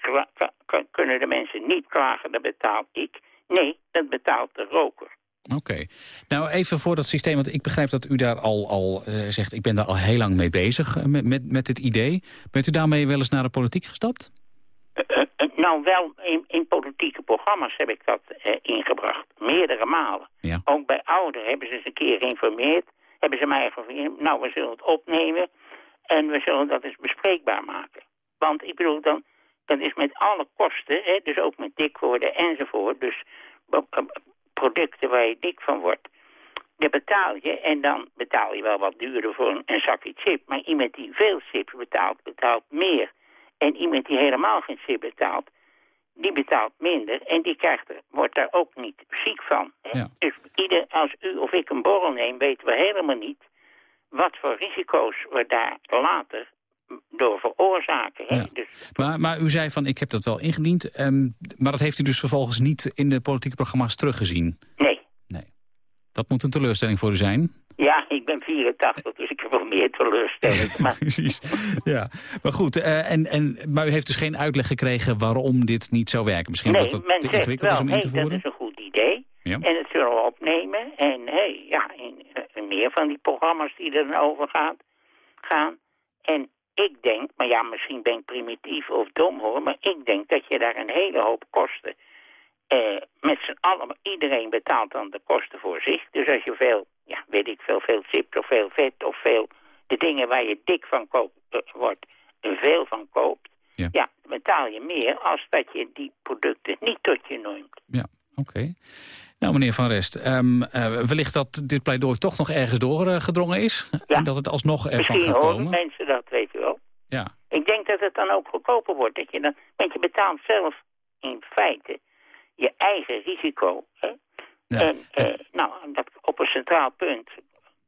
kunnen de mensen niet klagen, dat betaal ik. Nee, dat betaalt de roker. Oké. Nou, even voor dat systeem, want ik begrijp dat u daar al, al uh, zegt... ik ben daar al heel lang mee bezig uh, met, met, met dit idee. Bent u daarmee wel eens naar de politiek gestapt? Uh, nou, wel in, in, politieke programma's heb ik dat ingebracht. Meerdere malen. Ja. Ook bij ouderen hebben ze eens een keer geïnformeerd. Hebben ze mij geïnformeerd. Nou, we zullen het opnemen. En we zullen dat eens bespreekbaar maken. Want ik bedoel, dan, dan is met alle kosten, hè, dus ook met dik worden enzovoort... dus producten waar je dik van wordt... daar betaal je en dan betaal je wel wat duurder voor een, een zakje chip. Maar iemand die veel chips betaalt, betaalt meer. En iemand die helemaal geen SIP betaalt, die betaalt minder en die krijgt er, wordt daar ook niet ziek van. Ja. Dus ieder, als u of ik een borrel neem, weten we helemaal niet wat voor risico's we daar later door veroorzaken. Hè? Ja. Dus Maar, maar u zei van, ik heb dat wel ingediend. ehm, maar dat heeft u dus vervolgens niet in de politieke programma's teruggezien. nee. Dat moet een teleurstelling voor u zijn. Ja, ik ben 84, dus ik heb wel meer teleurstelling. Maar Precies. Ja. Maar goed, eh, en, en, maar u heeft dus geen uitleg gekregen waarom dit niet zou werken. Misschien nee, omdat het te ingewikkeld is om in te dat voeren. is een goed idee. Ja. En het zullen we opnemen. En hey, ja, in, eh, meer van die programma's die er dan over gaat, gaan. En ik denk, maar ja, misschien ben ik primitief of dom hoor, maar ik denk dat je daar een hele hoop kosten eh, met z'n allen, iedereen betaalt dan de kosten voor zich. Dus als je veel, ja, weet ik veel, veel chips of veel vet of veel, de dingen waar je dik van koopt, eh, wordt, er veel van koopt, Ja. ja. betaal je meer als dat je die producten niet tot je neemt. Ja, oké. Nou, meneer Van Rest, ehm, eh, wellicht dat dit pleidooi toch nog ergens doorgedrongen is. En dat het alsnog ervan Misschien gaat horen komen. mensen dat, weet. Ja, Ik denk dat het dan ook goedkoper wordt. Dat je dan, want je betaalt zelf in feite je eigen risico. Hè? Ja. En eh, nou, dat op een centraal punt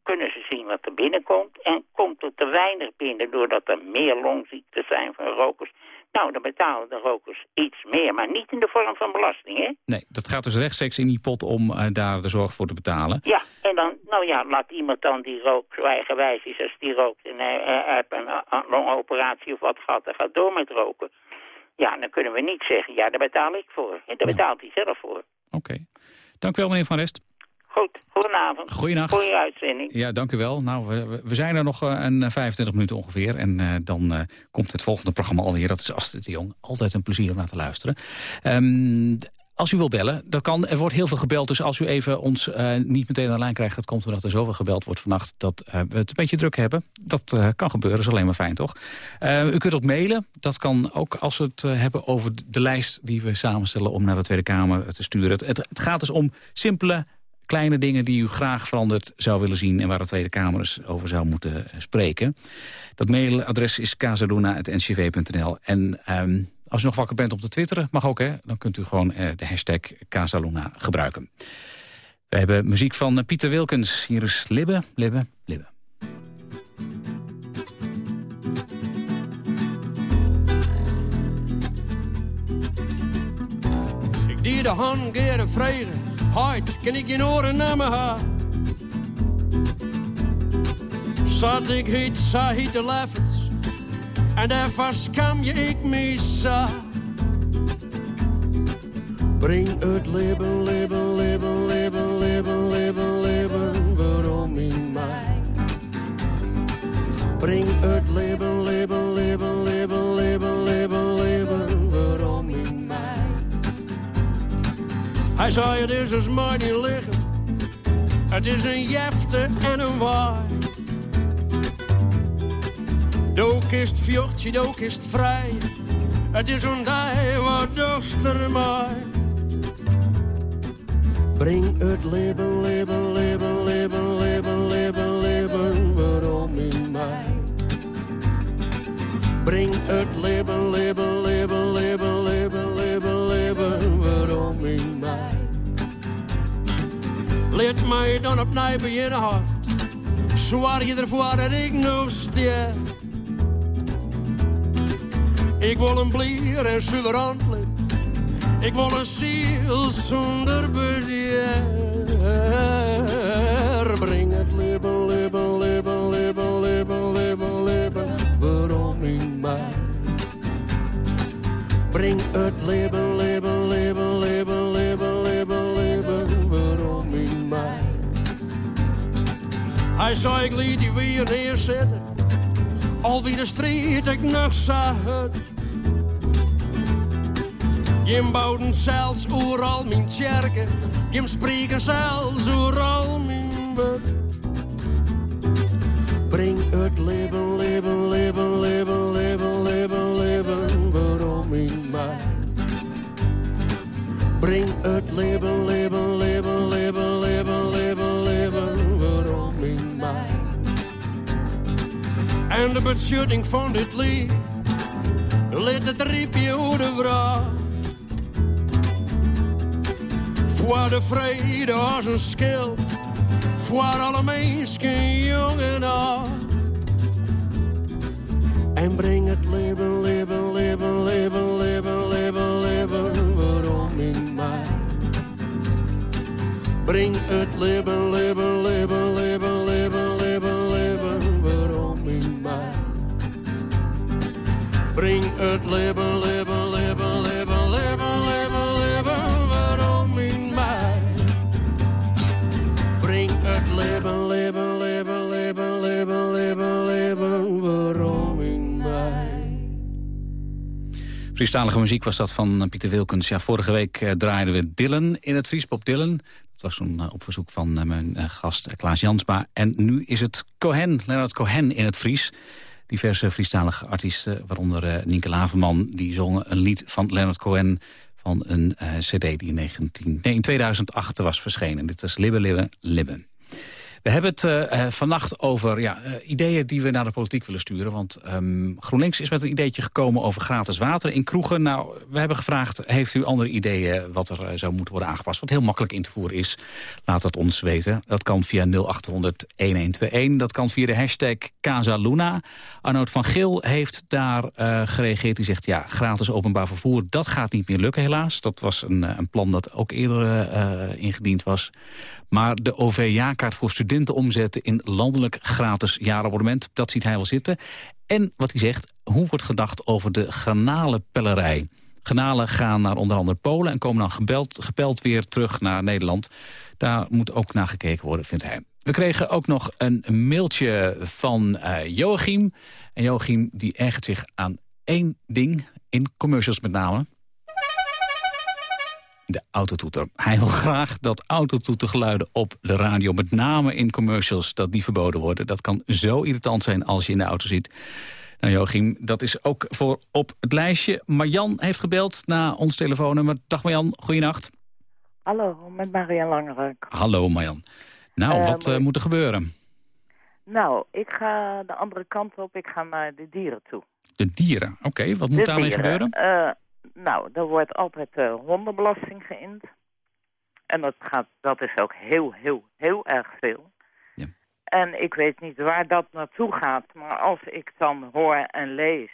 kunnen ze zien wat er binnenkomt. En komt er te weinig binnen doordat er meer longziekten zijn van rokers. Nou, dan betalen de rokers iets meer, maar niet in de vorm van belasting, hè? nee, dat gaat dus rechtstreeks in die pot om eh, daar de zorg voor te betalen. Ja, en dan, nou ja, laat iemand dan die rookt zo eigenwijs is als die rookt en hij, hij heeft een, een longoperatie of wat gehad en gaat door met roken. Ja, dan kunnen we niet zeggen, ja, daar betaal ik voor. En daar betaalt hij zelf voor. Oké. Dank u wel, meneer Van Rest. Goed, goedenavond. Goeienacht. Goeie uitzending. Ja, dank u wel. Nou, we, zijn er nog eh, een eh, 25 minuten ongeveer. En eh, dan eh, komt het volgende programma alweer. Dat is Astrid de Jong. Altijd een plezier om naar te luisteren. Ehm, als u wil bellen, dat kan. Er wordt heel veel gebeld. Dus als u even ons eh, niet meteen aan de lijn krijgt... dat komt omdat er zoveel gebeld wordt vannacht... dat eh, we het een beetje druk hebben. Dat eh, kan gebeuren, is alleen maar fijn, toch? Eh, u kunt ook mailen. Dat kan ook als we het eh, hebben over de lijst... die we samenstellen om naar de Tweede Kamer te sturen. Het gaat dus om simpele kleine dingen die u graag veranderd zou willen zien... en waar de Tweede Kamer eens over zou moeten spreken. Dat mailadres is casaluna.ncv.nl. En ehm, als u nog wakker bent om te twitteren, mag ook, hè? Dan kunt u gewoon eh, de hashtag Casaluna gebruiken. We hebben muziek van eh, Pieter Wilkens. Hier is Libbe, Libbe, Libbe. Ik die de hand geren vregen. Heid, kan ik je oren naar me haar? Zat ik hiet, sa hiet de leffens. En daar verskam je ik me sa. Breng het leven, leven, leven, leven, leven, leven, leven, waarom in mij? Breng het leven, leven, leven, leven, Hij zei het is een mooi die liggen. Het is een jefte en een waai. Dook is het vjochtje, dook is het vrij. Het is een dij wat dochter mij. Breng het leven, leven, leven, leven, leven, leven, leven, waarom in mij? Breng het leven, leven, leven, leven, Leert mij dan opnieuw bij je hart. Zwaar je ervoor dat ik nog stier. Ik wil een blier en suverant lid. Ik wil een ziel zonder beheer. Breng het leven, leven, leven, leven, leven, leven, leven. Waarom in mij? Breng het leven, Hij zei ik liet die weer neerzetten. Al wie de strijd ik nog zag het. Je bouwden zelfs overal mijn kerken. Je spreken zelfs overal mijn woord. Breng het leven, leven, leven, leven, leven, leven, leven, waarom in mij? Breng het leven, leven, En de beschutting van dit lied Let het riepje vrouw. Voor de vrede als een schild. Voor alle mensen, jong en oud. En breng het leven, leven, leven, leven, leven, leven, leven, waarom in mij. Breng het leven, leven, leven, leven, Breng het leven, leven, leven, leven, leven, leven, leven, waarom in mij. Breng het leven, leven, leven, leven, leven, leven, leven, waarom in mij. Friestalige muziek was dat van eh, Pieter Wilkens. Ja, vorige week eh, draaiden we Dylan in het Fries, Bob Dylan. Dat was eh, op van eh, mijn eh, gast eh, Klaas Jansma. En nu is het Cohen, Leonard Cohen in het Fries. Diverse Friestalige artiesten, waaronder eh, Nienke Laverman... die zongen een lied van Leonard Cohen van een eh, cd die in, 19, nee, in 2008 was verschenen. Dit was Libbe, Libbe, Libbe. We hebben het eh, eh, vannacht over ja, eh, ideeën die we naar de politiek willen sturen. Want ehm, GroenLinks is met een ideetje gekomen over gratis water in kroegen. Nou, we hebben gevraagd, heeft u andere ideeën wat er zou moeten worden aangepast? Wat heel makkelijk in te voeren is, laat het ons weten. Dat kan via 0800-1121. Dat kan via de hashtag Casaluna. Arnoud van Geel heeft daar gereageerd. Die zegt, ja, gratis openbaar vervoer, dat gaat niet meer lukken helaas. Dat was een, een plan dat ook eerder ingediend was. Maar de OV-jaarkaart voor studenten omzetten in landelijk gratis jaarabonnement, dat ziet hij wel zitten. En wat hij zegt, hoe wordt gedacht over de granalenpellerij? Granalen gaan naar onder andere Polen en komen dan gebeld, gepeld weer terug naar Nederland. Daar moet ook naar gekeken worden, vindt hij. We kregen ook nog een mailtje van eh Joachim. En Joachim die ergert zich aan één ding, in commercials met name de autotoeter. Hij wil graag dat autotoetergeluiden op de radio, met name in commercials, dat die verboden worden. Dat kan zo irritant zijn als je in de auto zit. Nou Joachim, dat is ook voor op het lijstje. Marjan heeft gebeld naar ons telefoonnummer. Dag Marjan, goeienacht. Hallo, met Marianne Langerak. Hallo Marjan. Nou, Eh, wat eh, moet er gebeuren? Nou, ik ga de andere kant op. Ik ga naar de dieren toe. De dieren, oké. wat moet De daarmee dieren. gebeuren? Eh, nou, er wordt altijd eh, hondenbelasting geïnd. En dat, gaat, dat is ook heel, heel, heel erg veel. En ik weet niet waar dat naartoe gaat. Maar als ik dan hoor en lees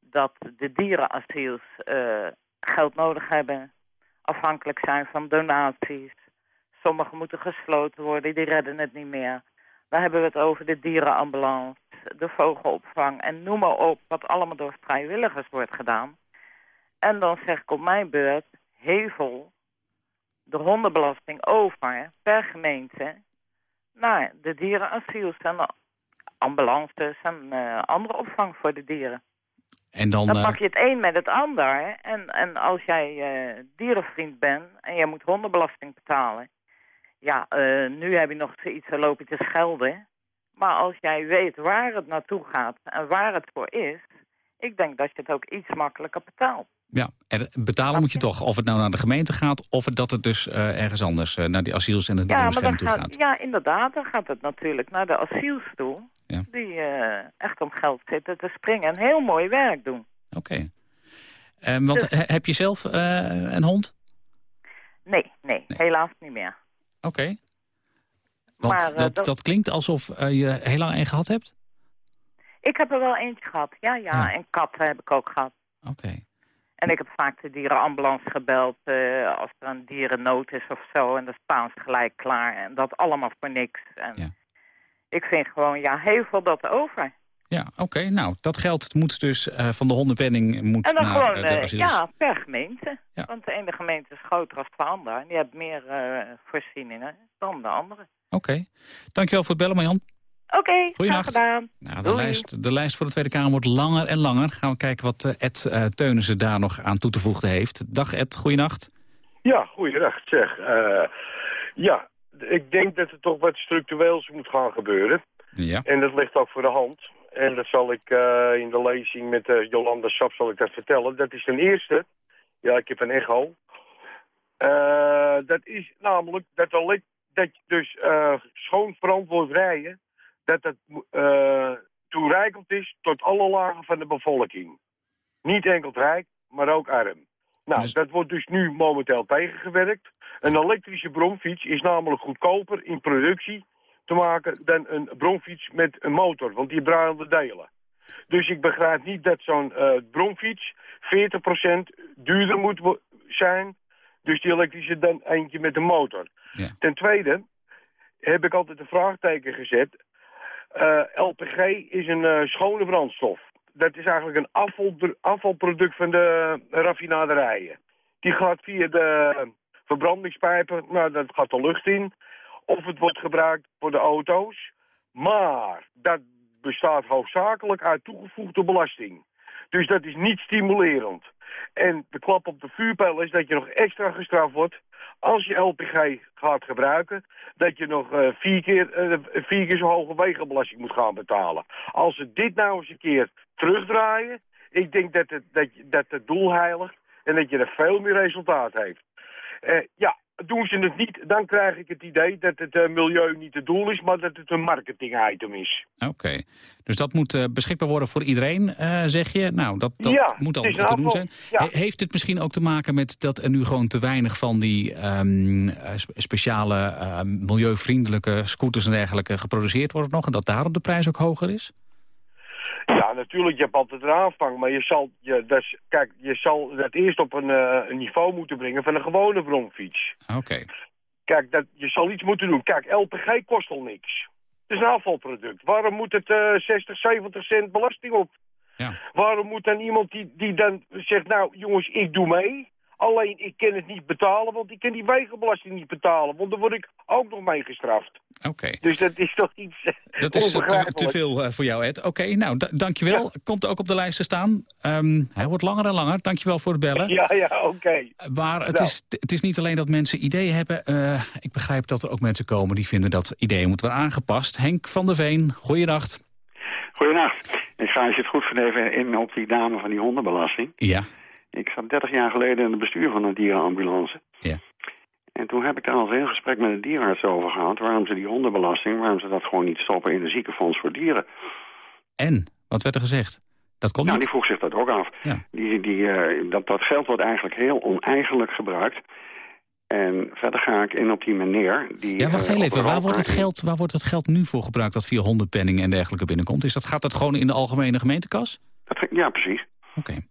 dat de dierenasiels eh, geld nodig hebben... afhankelijk zijn van donaties... Sommigen moeten gesloten worden, die redden het niet meer. Dan hebben we het over de dierenambulance, de vogelopvang en noem maar op... wat allemaal door vrijwilligers wordt gedaan. En dan zeg ik op mijn beurt, hevel de hondenbelasting over per gemeente... naar de dierenasiels en ambulances en eh, andere opvang voor de dieren. En dan, Dan eh, pak je het een met het ander. En, en als jij eh, dierenvriend bent en je moet hondenbelasting betalen... Ja, nu heb je nog zoiets, loop je te schelden. Maar als jij weet waar het naartoe gaat en waar het voor is... ik denk dat je het ook iets makkelijker betaalt. Ja, er, betalen moet je toch. Of het nou naar de gemeente gaat, of het dat het dus eh, ergens anders... eh, naar die asiels en de Ja, maar toe gaat, gaat. ja, inderdaad, dan gaat het natuurlijk naar de asiels toe... Ja. die eh, echt om geld zitten te springen en heel mooi werk doen. Oké. Ehm, want Dus- he- heb je zelf een hond? Nee, nee, helaas niet meer. Oké. Want Maar, dat, dat- dat klinkt alsof je heel lang een gehad hebt? Ik heb er wel eentje gehad, ja, ja. Ja. En katten heb ik ook gehad. Oké. En ik heb vaak de dierenambulance gebeld eh, als er een dierennood is of zo. En dan staan ze gelijk klaar. En dat allemaal voor niks. En Ik vind gewoon, ja, heel veel dat over. Ja, oké. Nou, dat geld moet dus eh, van de hondenpenning moet En dan naar gewoon, de eh, asiels. ja, per gemeente. Want de ene gemeente is groter dan de andere. En die heeft meer voorzieningen dan de andere. Oké. Dankjewel voor het bellen, Marjan. Oké, graag Goeienacht. gedaan. Nou, de, Doei. lijst, de lijst voor de Tweede Kamer wordt langer en langer. Gaan we kijken wat eh, Ed eh, Teunissen daar nog aan toe te voegen heeft. Dag Ed, goeienacht. Ja, goeiedag. Zeg, eh, ja, ik denk dat er toch wat structureels moet gaan gebeuren. Ja. En dat ligt ook voor de hand. En dat zal ik eh, in de lezing met eh, Jolanda Sap zal ik dat vertellen. Dat is ten eerste, ja, ik heb een echo. Eh, dat is namelijk dat, dat je dus eh, schoon verantwoord rijden, dat het eh, toereikend is tot alle lagen van de bevolking. Niet enkel rijk, maar ook arm. Nou, dat wordt dus nu momenteel tegengewerkt. Een elektrische bromfiets is namelijk goedkoper in productie te maken dan een bromfiets met een motor, want die bruinen delen. Dus ik begrijp niet dat zo'n uh, bromfiets 40% duurder moet zijn, dus die elektrische dan eentje met een motor. Ja. Ten tweede heb ik altijd een vraagteken gezet. Uh, LPG is een uh, schone brandstof. Dat is eigenlijk een afval, afvalproduct van de raffinaderijen. Die gaat via de verbrandingspijpen, nou dat gaat de lucht in. Of het wordt gebruikt voor de auto's. Maar dat bestaat hoofdzakelijk uit toegevoegde belasting. Dus dat is niet stimulerend. En de klap op de vuurpijl is dat je nog extra gestraft wordt als je LPG gaat gebruiken, dat je nog uh, vier, keer, uh, vier keer zo hoge wegenbelasting moet gaan betalen. Als ze dit nou eens een keer terugdraaien, ik denk dat het, dat, dat het doel heiligt en dat je er veel meer resultaat heeft. Uh, ja, doen ze het niet, dan krijg ik het idee dat het uh, milieu niet het doel is, maar dat het een marketing-item is. Oké, dus dat moet uh, beschikbaar worden voor iedereen, uh, zeg je? Nou, dat, dat ja, moet al te doen zijn. Ja. He heeft het misschien ook te maken met dat er nu gewoon te weinig van die um, speciale milieuvriendelijke scooters en dergelijke geproduceerd worden nog, en dat daarom de prijs ook hoger is? Natuurlijk, je hebt altijd een aanvang, maar je zal, je, dus, kijk, je zal dat eerst op een, uh, een niveau moeten brengen van een gewone bromfiets. Oké. Okay. Kijk, dat, je zal iets moeten doen. Kijk, LPG kost al niks. Het is een afvalproduct. Waarom moet het uh, 60, 70 cent belasting op? Ja. Waarom moet dan iemand die, die dan zegt, nou jongens, ik doe mee... Alleen, ik kan het niet betalen, want ik kan die wegenbelasting niet betalen. Want dan word ik ook nog mee gestraft. Oké. Okay. Dus dat is toch iets Dat is te, te, veel uh, voor jou, Ed. Oké, okay, nou, dankjewel. Ja. Komt ook op de lijst te staan. Um, hij wordt langer en langer. Dankjewel voor het bellen. Ja, ja, oké. Okay. Maar het, nou. is, het is niet alleen dat mensen ideeën hebben. Uh, ik begrijp dat er ook mensen komen die vinden dat ideeën moeten worden aangepast. Henk van der Veen, goeiedag. Goeiedag. Ik ga, als je het goed vindt, even in op die dame van die hondenbelasting. Ja. Ik zat 30 jaar geleden in het bestuur van een dierenambulance. Ja. En toen heb ik daar al een gesprek met een dierenarts over gehad... waarom ze die hondenbelasting, waarom ze dat gewoon niet stoppen in een ziekenfonds voor dieren. En? Wat werd er gezegd? Dat komt nou, niet? die vroeg zich dat ook af. Ja. Die, die, uh, dat, dat geld wordt eigenlijk heel oneigenlijk gebruikt. En verder ga ik in op die meneer... Die, ja, wacht heel uh, even. Waar wordt, het geld, waar wordt het geld nu voor gebruikt dat via hondenpenning en dergelijke binnenkomt? Is dat, gaat dat gewoon in de algemene gemeentekas? Dat, ja, precies. Oké. Okay.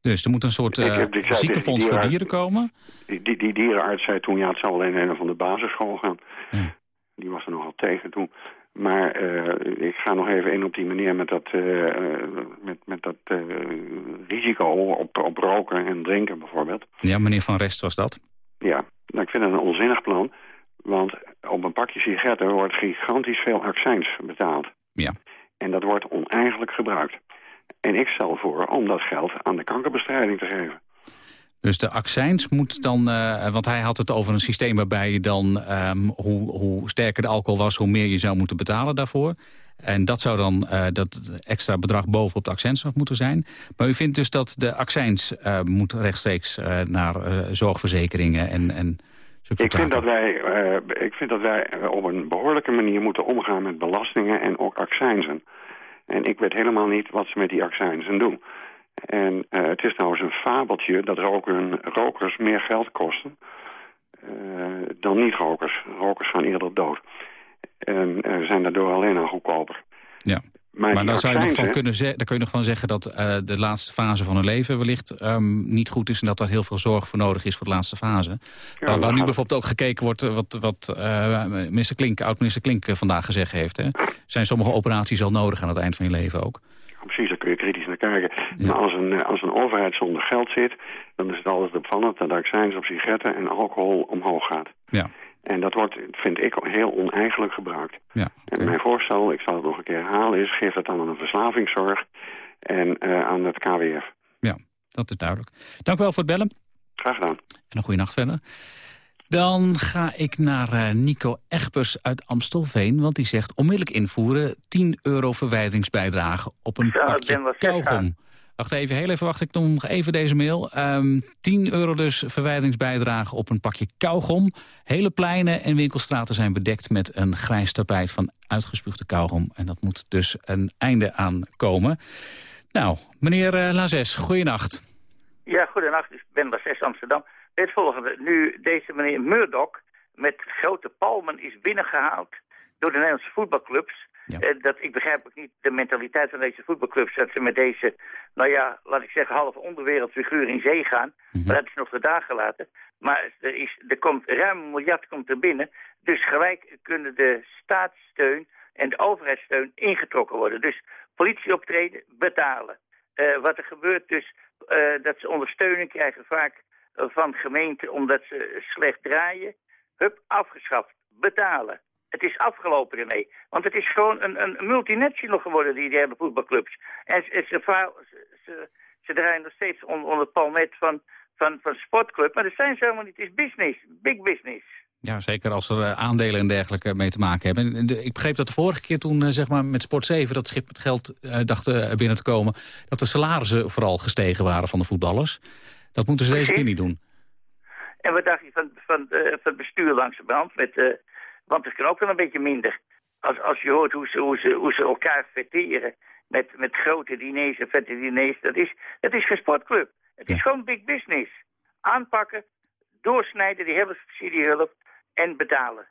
Dus er moet een soort uh, ik, ik ziekenfonds voor dieren komen? Die, die, die, dierenarts zei toen, ja, het zal alleen in een van de basisschool gaan. Ja. Die was er nogal tegen toen. Maar uh, ik ga nog even in op die meneer met dat, uh, met, met dat risico op, op roken en drinken bijvoorbeeld. Ja, meneer Van Rest was dat? Ja, nou, ik vind het een onzinnig plan. Want op een pakje sigaretten wordt gigantisch veel accijns betaald. Ja. En dat wordt oneigenlijk gebruikt. En ik stel voor om dat geld aan de kankerbestrijding te geven. Dus de accijns moet dan, uh, want hij had het over een systeem waarbij je dan, um, hoe, hoe sterker de alcohol was, hoe meer je zou moeten betalen daarvoor. En dat zou dan uh, dat extra bedrag bovenop de accijns nog moeten zijn. Maar u vindt dus dat de accijns uh, moet rechtstreeks naar zorgverzekeringen en... en ik vind, dat wij, ik vind dat wij op een behoorlijke manier moeten omgaan met belastingen en ook accijnsen. En ik weet helemaal niet wat ze met die accijnsen doen. En uh, het is trouwens een fabeltje dat rokers meer geld kosten uh, dan niet-rokers. Rokers gaan eerder dood. En uh, zijn daardoor alleen al goedkoper. Ja. Maar, maar dan, zou je nog van kunnen dan kun je nog van zeggen dat uh, de laatste fase van hun leven wellicht um, niet goed is... en dat er heel veel zorg voor nodig is voor de laatste fase. Ja, waar, waar nu bijvoorbeeld ook gekeken wordt wat, wat uh, minister Klink, oud-minister Klink vandaag gezegd heeft. Hè? Zijn sommige operaties al nodig aan het eind van je leven ook? Ja, precies, daar kun je kritisch naar kijken. Ja. Maar als een, als een overheid zonder geld zit... dan is het altijd opvallend dat accijns op sigaretten en alcohol omhoog gaat. Ja. En dat wordt, vind ik, heel oneigenlijk gebruikt. Ja, okay. En mijn voorstel, ik zal het nog een keer herhalen, is... geef het dan aan een verslavingszorg en uh, aan het KWF. Ja, dat is duidelijk. Dank u wel voor het bellen. Graag gedaan. En een goede nacht verder. Dan ga ik naar uh, Nico Egbers uit Amstelveen. Want die zegt onmiddellijk invoeren 10 euro verwijdingsbijdrage op een ja, pakje kauwgom. Wacht even, heel even, wacht ik nog even deze mail. Um, 10 euro dus verwijdingsbijdrage op een pakje kauwgom. Hele pleinen en winkelstraten zijn bedekt met een grijs tapijt van uitgespuugde kauwgom. En dat moet dus een einde aan komen. Nou, meneer uh, Lazes, goeienacht. Ja, goedenacht. Ik ben Lazes Amsterdam. Het volgende. Nu deze meneer Murdoch met grote palmen is binnengehaald door de Nederlandse voetbalclubs. Eh, dat, ik begrijp ook niet de mentaliteit van deze voetbalclubs... dat ze met deze, nou ja, laat ik zeggen, halve onderwereldfiguur in zee gaan. Mhm. Maar dat is nog de dagen later. Maar er, is, er komt ruim een miljard komt er binnen. Dus gelijk kunnen de staatssteun en de overheidssteun ingetrokken worden. Dus politieoptreden betalen. Uh, wat er gebeurt dus, uh, dat ze ondersteuning krijgen vaak van gemeenten omdat ze slecht draaien. Hup, afgeschaft, betalen. Het is afgelopen ermee. Want het is gewoon een, een multinational geworden, die derde voetbalclubs. En ze, ze, ze, ze draaien nog steeds onder, het palmet van, van, van sportclub. Maar dat zijn ze helemaal niet. Het is business. Big business. Ja, zeker als er eh, aandelen en dergelijke mee te maken hebben. Ik begreep dat de vorige keer toen eh, zeg maar, met Sport 7... dat schip met geld uh, dachten binnen te komen... dat de salarissen vooral gestegen waren van de voetballers. Dat moeten ze deze keer niet doen. En wat dacht je van, van, van het bestuur langs de brand met want het kan ook wel een beetje minder. Als, als je hoort hoe ze, hoe ze, hoe ze elkaar verteren met, met grote diners en vette diners. Dat is, het is geen sportclub. Het is gewoon big business. Aanpakken, doorsnijden, die hele subsidiehulp en betalen.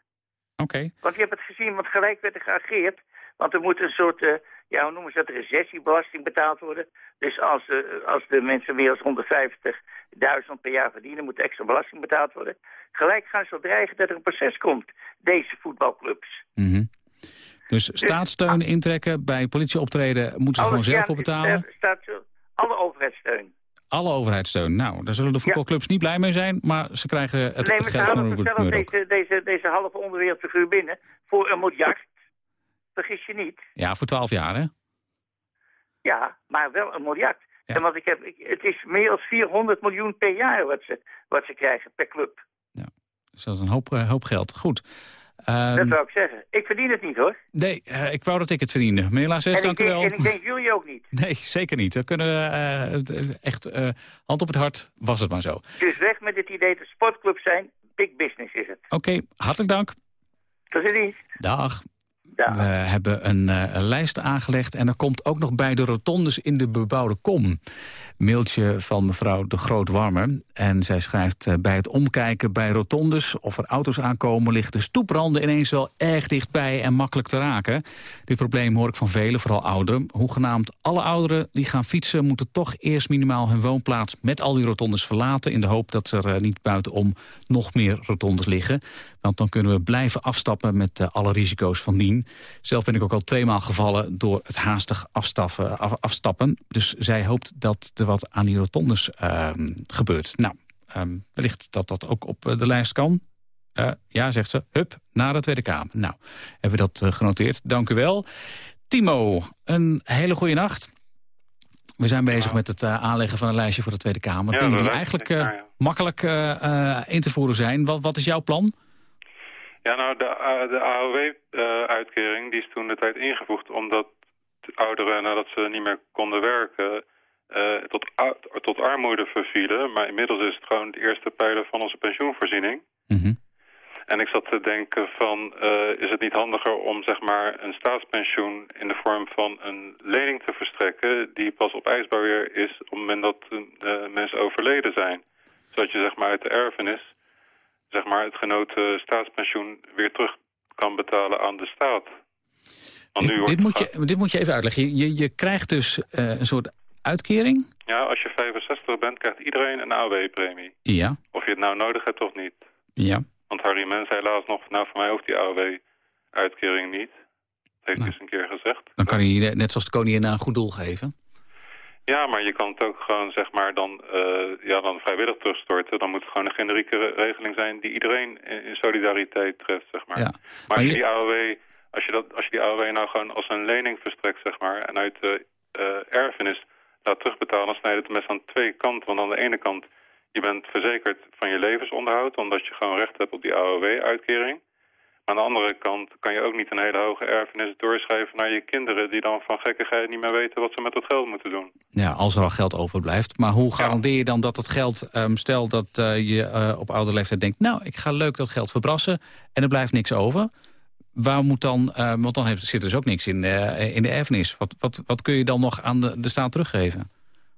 Oké. Want je hebt het gezien, want gelijk werd er geageerd. Want er moet een soort, uh, ja, hoe noemen ze dat, recessiebelasting betaald worden. Dus als, uh, als de mensen meer dan 150.000 per jaar verdienen, moet extra belasting betaald worden. Gelijk gaan ze dreigen dat er een proces komt, deze voetbalclubs. Mm Dus staatssteun intrekken, bij politieoptreden moeten ze gewoon zelf op betalen? Staatssteun, alle overheidssteun. Alle overheidssteun. Nou, daar zullen de voetbalclubs niet blij mee zijn, maar ze krijgen het, nee, het geld van Murdoch. Deze, deze, deze halve onderwereldfiguur binnen voor een miljard. Vergis je niet. Ja, voor twaalf jaar, hè? Ja, maar wel een miljard. En want ik heb, het is meer dan 400 miljoen per jaar wat ze, wat ze krijgen per club. Dus dat is een hoop, uh, hoop geld. Goed. Um, dat zou ik zeggen. Ik verdien het niet, hoor. Nee, uh, ik wou dat ik het verdiende. Meneer Lazes, dank u wel. En ik denk jullie ook niet. Nee, zeker niet. We kunnen uh, echt hand op het hart, was het maar zo. Dus weg met het idee dat sportclubs zijn. Big business is het. Oké, hartelijk dank. Tot ziens. Dag. We hebben een, uh, een, lijst aangelegd en er komt ook nog bij de rotondes in de bebouwde kom. Mailtje van mevrouw de Grootwarmer. En zij schrijft uh, bij het omkijken bij rotondes of er auto's aankomen... ligt de stoepranden ineens wel erg dichtbij en makkelijk te raken. Dit probleem hoor ik van velen, vooral ouderen. Hoegenaamd alle ouderen die gaan fietsen... moeten toch eerst minimaal hun woonplaats met al die rotondes verlaten... in de hoop dat er uh, niet buitenom nog meer rotondes liggen. Want dan kunnen we blijven afstappen met uh, alle risico's van dien. Zelf ben ik ook al tweemaal gevallen door het haastig afstappen. Af, afstappen. Dus zij hoopt dat er wat aan die rotondes uh, gebeurt. Nou, um, wellicht dat dat ook op uh, de lijst kan. Uh, ja, zegt ze. Hup, naar de Tweede Kamer. Nou, hebben we dat uh, genoteerd. Dank u wel. Timo, een hele goede nacht. We zijn bezig met het uh, aanleggen van een lijstje voor de Tweede Kamer. Ja, Dingen die eigenlijk ja, makkelijk in te voeren zijn. Wat, wat is jouw plan? Ja, nou, de, de AOW-uitkering die is toen de tijd ingevoegd... omdat ouderen, nadat ze niet meer konden werken... Uh, tot, tot armoede vervielen. Maar inmiddels is het gewoon de eerste pijler van onze pensioenvoorziening. Mm -hmm. En ik zat te denken van, uh, is het niet handiger om zeg maar een staatspensioen in de vorm van een lening te verstrekken... die pas op ijsbouw is op het moment dat uh, mensen overleden zijn. Zodat je zeg maar uit de erfenis zeg maar, het genoten staatspensioen weer terug kan betalen aan de staat. Want nu dit, moet je, dit moet je even uitleggen. Je, je krijgt dus een soort uitkering? Ja, als je 65 bent, krijgt iedereen een AOW-premie. Ja. Of je het nou nodig hebt of niet. Ja. Want Harry Mens zei laatst nog, nou voor mij hoeft die AOW-uitkering niet. Dat heeft hij eens een keer gezegd. Dan kan hij net zoals de koningin naar een goed doel geven. Ja, maar je kan het ook gewoon zeg maar dan, uh, ja, dan vrijwillig terugstorten. Dan moet het gewoon een generieke regeling zijn die iedereen in, solidariteit treft, zeg maar. Ja. Maar, als, je... die AOW, als, je dat, als je die AOW nou gewoon als een lening verstrekt, zeg maar, en uit de uh, erfenis laat terugbetalen, dan snijdt het mes aan twee kanten. Want aan de ene kant, je bent verzekerd van je levensonderhoud, omdat je gewoon recht hebt op die AOW-uitkering. Aan de andere kant kan je ook niet een hele hoge erfenis doorschrijven naar je kinderen... die dan van gekkigheid niet meer weten wat ze met dat geld moeten doen. Ja, als er al geld overblijft. Maar hoe garandeer je dan dat het geld, um, stel dat uh, je uh, op oude leeftijd denkt... nou, ik ga leuk dat geld verbrassen en er blijft niks over. waar moet dan, uh, want dan heeft, zit dus ook niks in, uh, in de erfenis. Wat, wat, wat kun je dan nog aan de, de staat teruggeven?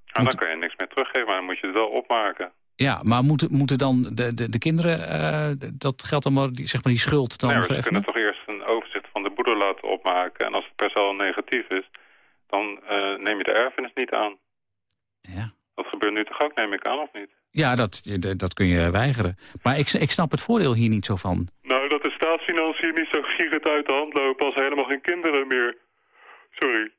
Ja, dan kun je niks meer teruggeven, maar dan moet je het wel opmaken. Ja, maar moeten, moeten dan de, de, de kinderen uh, dat geld allemaal, die, zeg maar die schuld dan nee, we kunnen toch eerst een overzicht van de boete laten opmaken. En als het per se negatief is, dan neem je de erfenis niet aan. Ja. Dat gebeurt nu toch ook, neem ik aan, of niet? Ja, dat, dat kun je weigeren. Maar ik, ik snap het voordeel hier niet zo van. Nou, dat de staatsfinanciën niet zo gierend uit de hand lopen... als helemaal geen kinderen meer, sorry,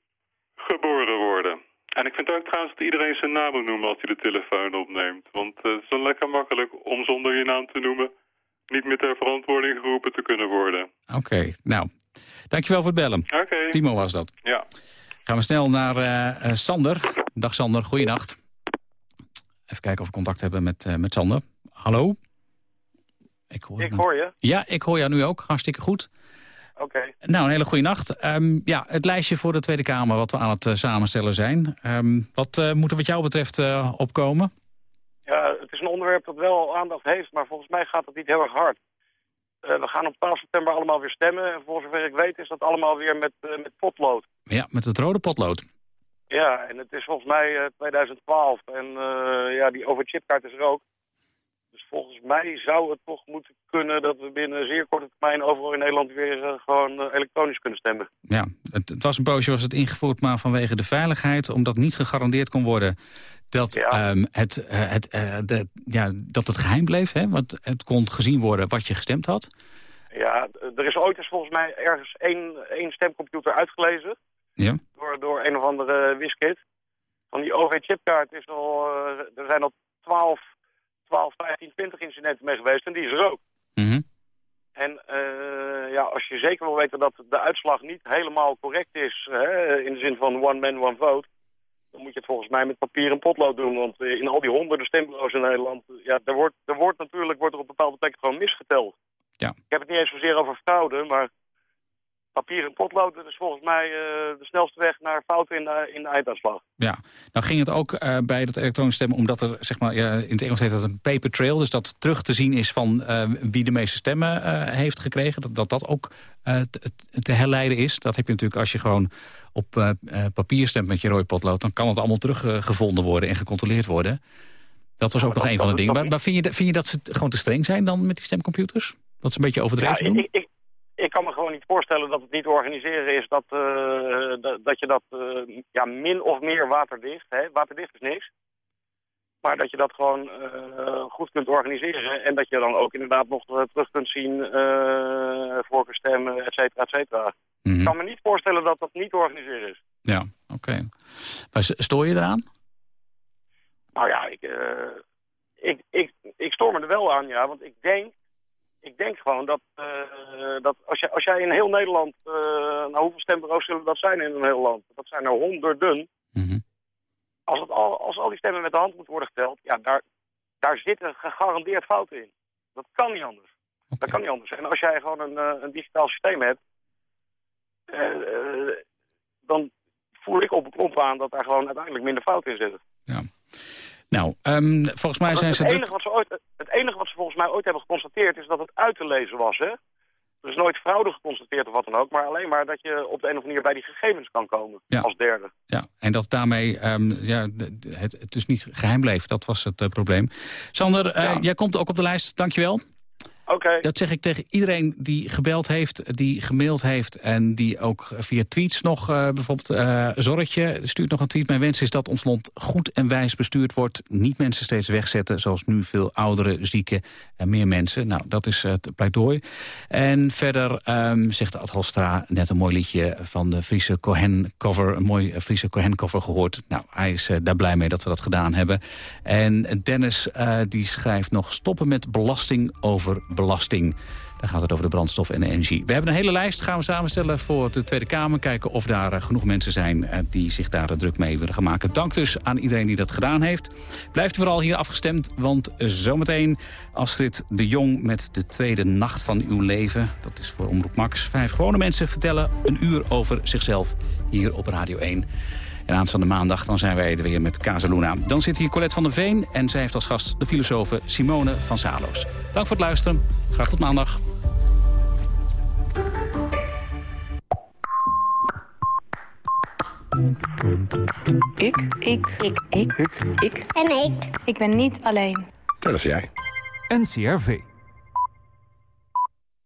geboren worden. En ik vind ook trouwens dat iedereen zijn naam moet noemen als hij de telefoon opneemt. Want uh, het is dan lekker makkelijk om zonder je naam te noemen... niet meer ter verantwoording geroepen te kunnen worden. Oké, nou, dankjewel voor het bellen. Oké. Timo was dat. Ja. Gaan we snel naar uh, Sander. Dag Sander, goeienacht. Even kijken of we contact hebben met, uh, met Sander. Hallo? Ik hoor, ik hoor je. Ja, ik hoor jou nu ook. Hartstikke goed. Oké. Nou, een hele goede nacht. Um, ja, het lijstje voor de Tweede Kamer wat we aan het uh, samenstellen zijn. Um, wat uh, moet er wat jou betreft opkomen? Ja, het is een onderwerp dat wel aandacht heeft, maar volgens mij gaat het niet heel erg hard. we gaan op 12 september allemaal weer stemmen. En voor zover ik weet is dat allemaal weer met, met potlood. Ja, met het rode potlood. Ja, en het is volgens mij uh, 2012. En ja, die overchipkaart is er ook. Volgens mij zou het toch moeten kunnen dat we binnen zeer korte termijn overal in Nederland weer uh, gewoon elektronisch kunnen stemmen. Ja, het, het, was een poosje was het ingevoerd, maar vanwege de veiligheid, omdat niet gegarandeerd kon worden dat, ja. um, het, het, de, ja, dat het geheim bleef. Hè? Want het kon gezien worden wat je gestemd had. Ja, er is ooit eens volgens mij ergens één, één stemcomputer uitgelezen. Ja. Door, door een of andere wiskit. Van die OV-chipkaart is al, er zijn al 12, 12, 15, 20 incidenten mee geweest en die is er ook. Mm -hmm. En uh, ja, als je zeker wil weten dat de uitslag niet helemaal correct is, hè, in de zin van one man, one vote, dan moet je het volgens mij met papier en potlood doen. Want in al die honderden stembureaus in Nederland, ja, er wordt, er wordt natuurlijk wordt er op bepaalde plekken gewoon misgeteld. Ja. Ik heb het niet eens zozeer over fraude, maar papier en potlood, dat is volgens mij uh, de snelste weg naar fouten in de, in de einduitslag. Ja, nou ging het ook uh, bij dat elektronisch stemmen omdat er, zeg maar, in het Engels heet dat een paper trail, dus dat terug te zien is van uh, wie de meeste stemmen heeft gekregen, dat dat, dat ook te, te herleiden is. Dat heb je natuurlijk als je gewoon op papier stemt met je rooi potlood, dan kan het allemaal teruggevonden worden en gecontroleerd worden. Dat was ook nog een van de dingen. Maar, maar vind, je, vind je dat ze gewoon te streng zijn dan met die stemcomputers? Dat ze een beetje overdreven ja, doen? Ik, ik, ik kan me gewoon niet voorstellen dat het niet organiseren is dat, uh, dat, dat, je dat uh, ja, min of meer waterdicht, hè? waterdicht is niks, maar dat je dat gewoon uh, goed kunt organiseren en dat je dan ook inderdaad nog terug kunt zien voorkeurstemmen, et cetera, et cetera. Mm -hmm. Ik kan me niet voorstellen dat dat niet te organiseren is. Ja, oké. Okay. Maar stoor je eraan? Nou ja, ik, ik, ik, ik stoor me er wel aan, ja, want ik denk ik denk gewoon dat, uh, dat als, jij, als jij in heel Nederland... Uh, nou, hoeveel stembureaus zullen dat zijn in een heel land? Dat zijn er honderden. Mm -hmm. als, het al, als al die stemmen met de hand moeten worden geteld... ja, daar, daar zitten gegarandeerd fouten in. Dat kan niet anders. Okay. Dat kan niet anders. En als jij gewoon een, uh, een digitaal systeem hebt... dan voel ik op een klomp aan dat daar gewoon uiteindelijk minder fouten in zitten. Ja. Nou, um, volgens mij zijn het ze... Enige druk... wat ze ooit, het enige wat ze volgens mij ooit hebben geconstateerd is dat het uit te lezen was. Hè? Er is nooit fraude geconstateerd of wat dan ook, maar alleen maar dat je op de een of andere manier bij die gegevens kan komen ja. als derde. Ja, en dat daarmee um, ja, het, het dus niet geheim bleef. Dat was het uh, probleem. Sander, uh, ja. jij komt ook op de lijst. Dankjewel. Dat zeg ik tegen iedereen die gebeld heeft, die gemaild heeft... en die ook via tweets nog, uh, bijvoorbeeld uh, stuurt nog een tweet. Mijn wens is dat ons land goed en wijs bestuurd wordt. Niet mensen steeds wegzetten, zoals nu veel ouderen, zieken en meer mensen. Nou, dat is het pleidooi. En verder um, zegt Ad Halstra net een mooi liedje van de Friese Cohen cover... een mooi Friese Cohen cover gehoord. Nou, hij is daar blij mee dat we dat gedaan hebben. En Dennis die schrijft nog stoppen met belasting over belasting. Daar gaat het over de brandstof en de energie. We hebben een hele lijst, gaan we samenstellen voor de Tweede Kamer. Kijken of daar uh, genoeg mensen zijn uh, die zich daar druk mee willen gaan maken. Dank dus aan iedereen die dat gedaan heeft. Blijft vooral hier afgestemd, want zometeen Astrid de Jong... met de tweede nacht van uw leven. Dat is voor Omroep Max. Vijf gewone mensen vertellen een uur over zichzelf hier op Radio 1. En aanstaande maandag dan zijn wij er weer met Kazeluna. Dan zit hier Colette van der Veen en zij heeft als gast de filosofe Simone van Saloos. Dank voor het luisteren. Graag tot maandag. Ik. Ik. Ik. Ik. Ik. Ik. En ik. Ik ben niet alleen. Dat is jij. NCRV.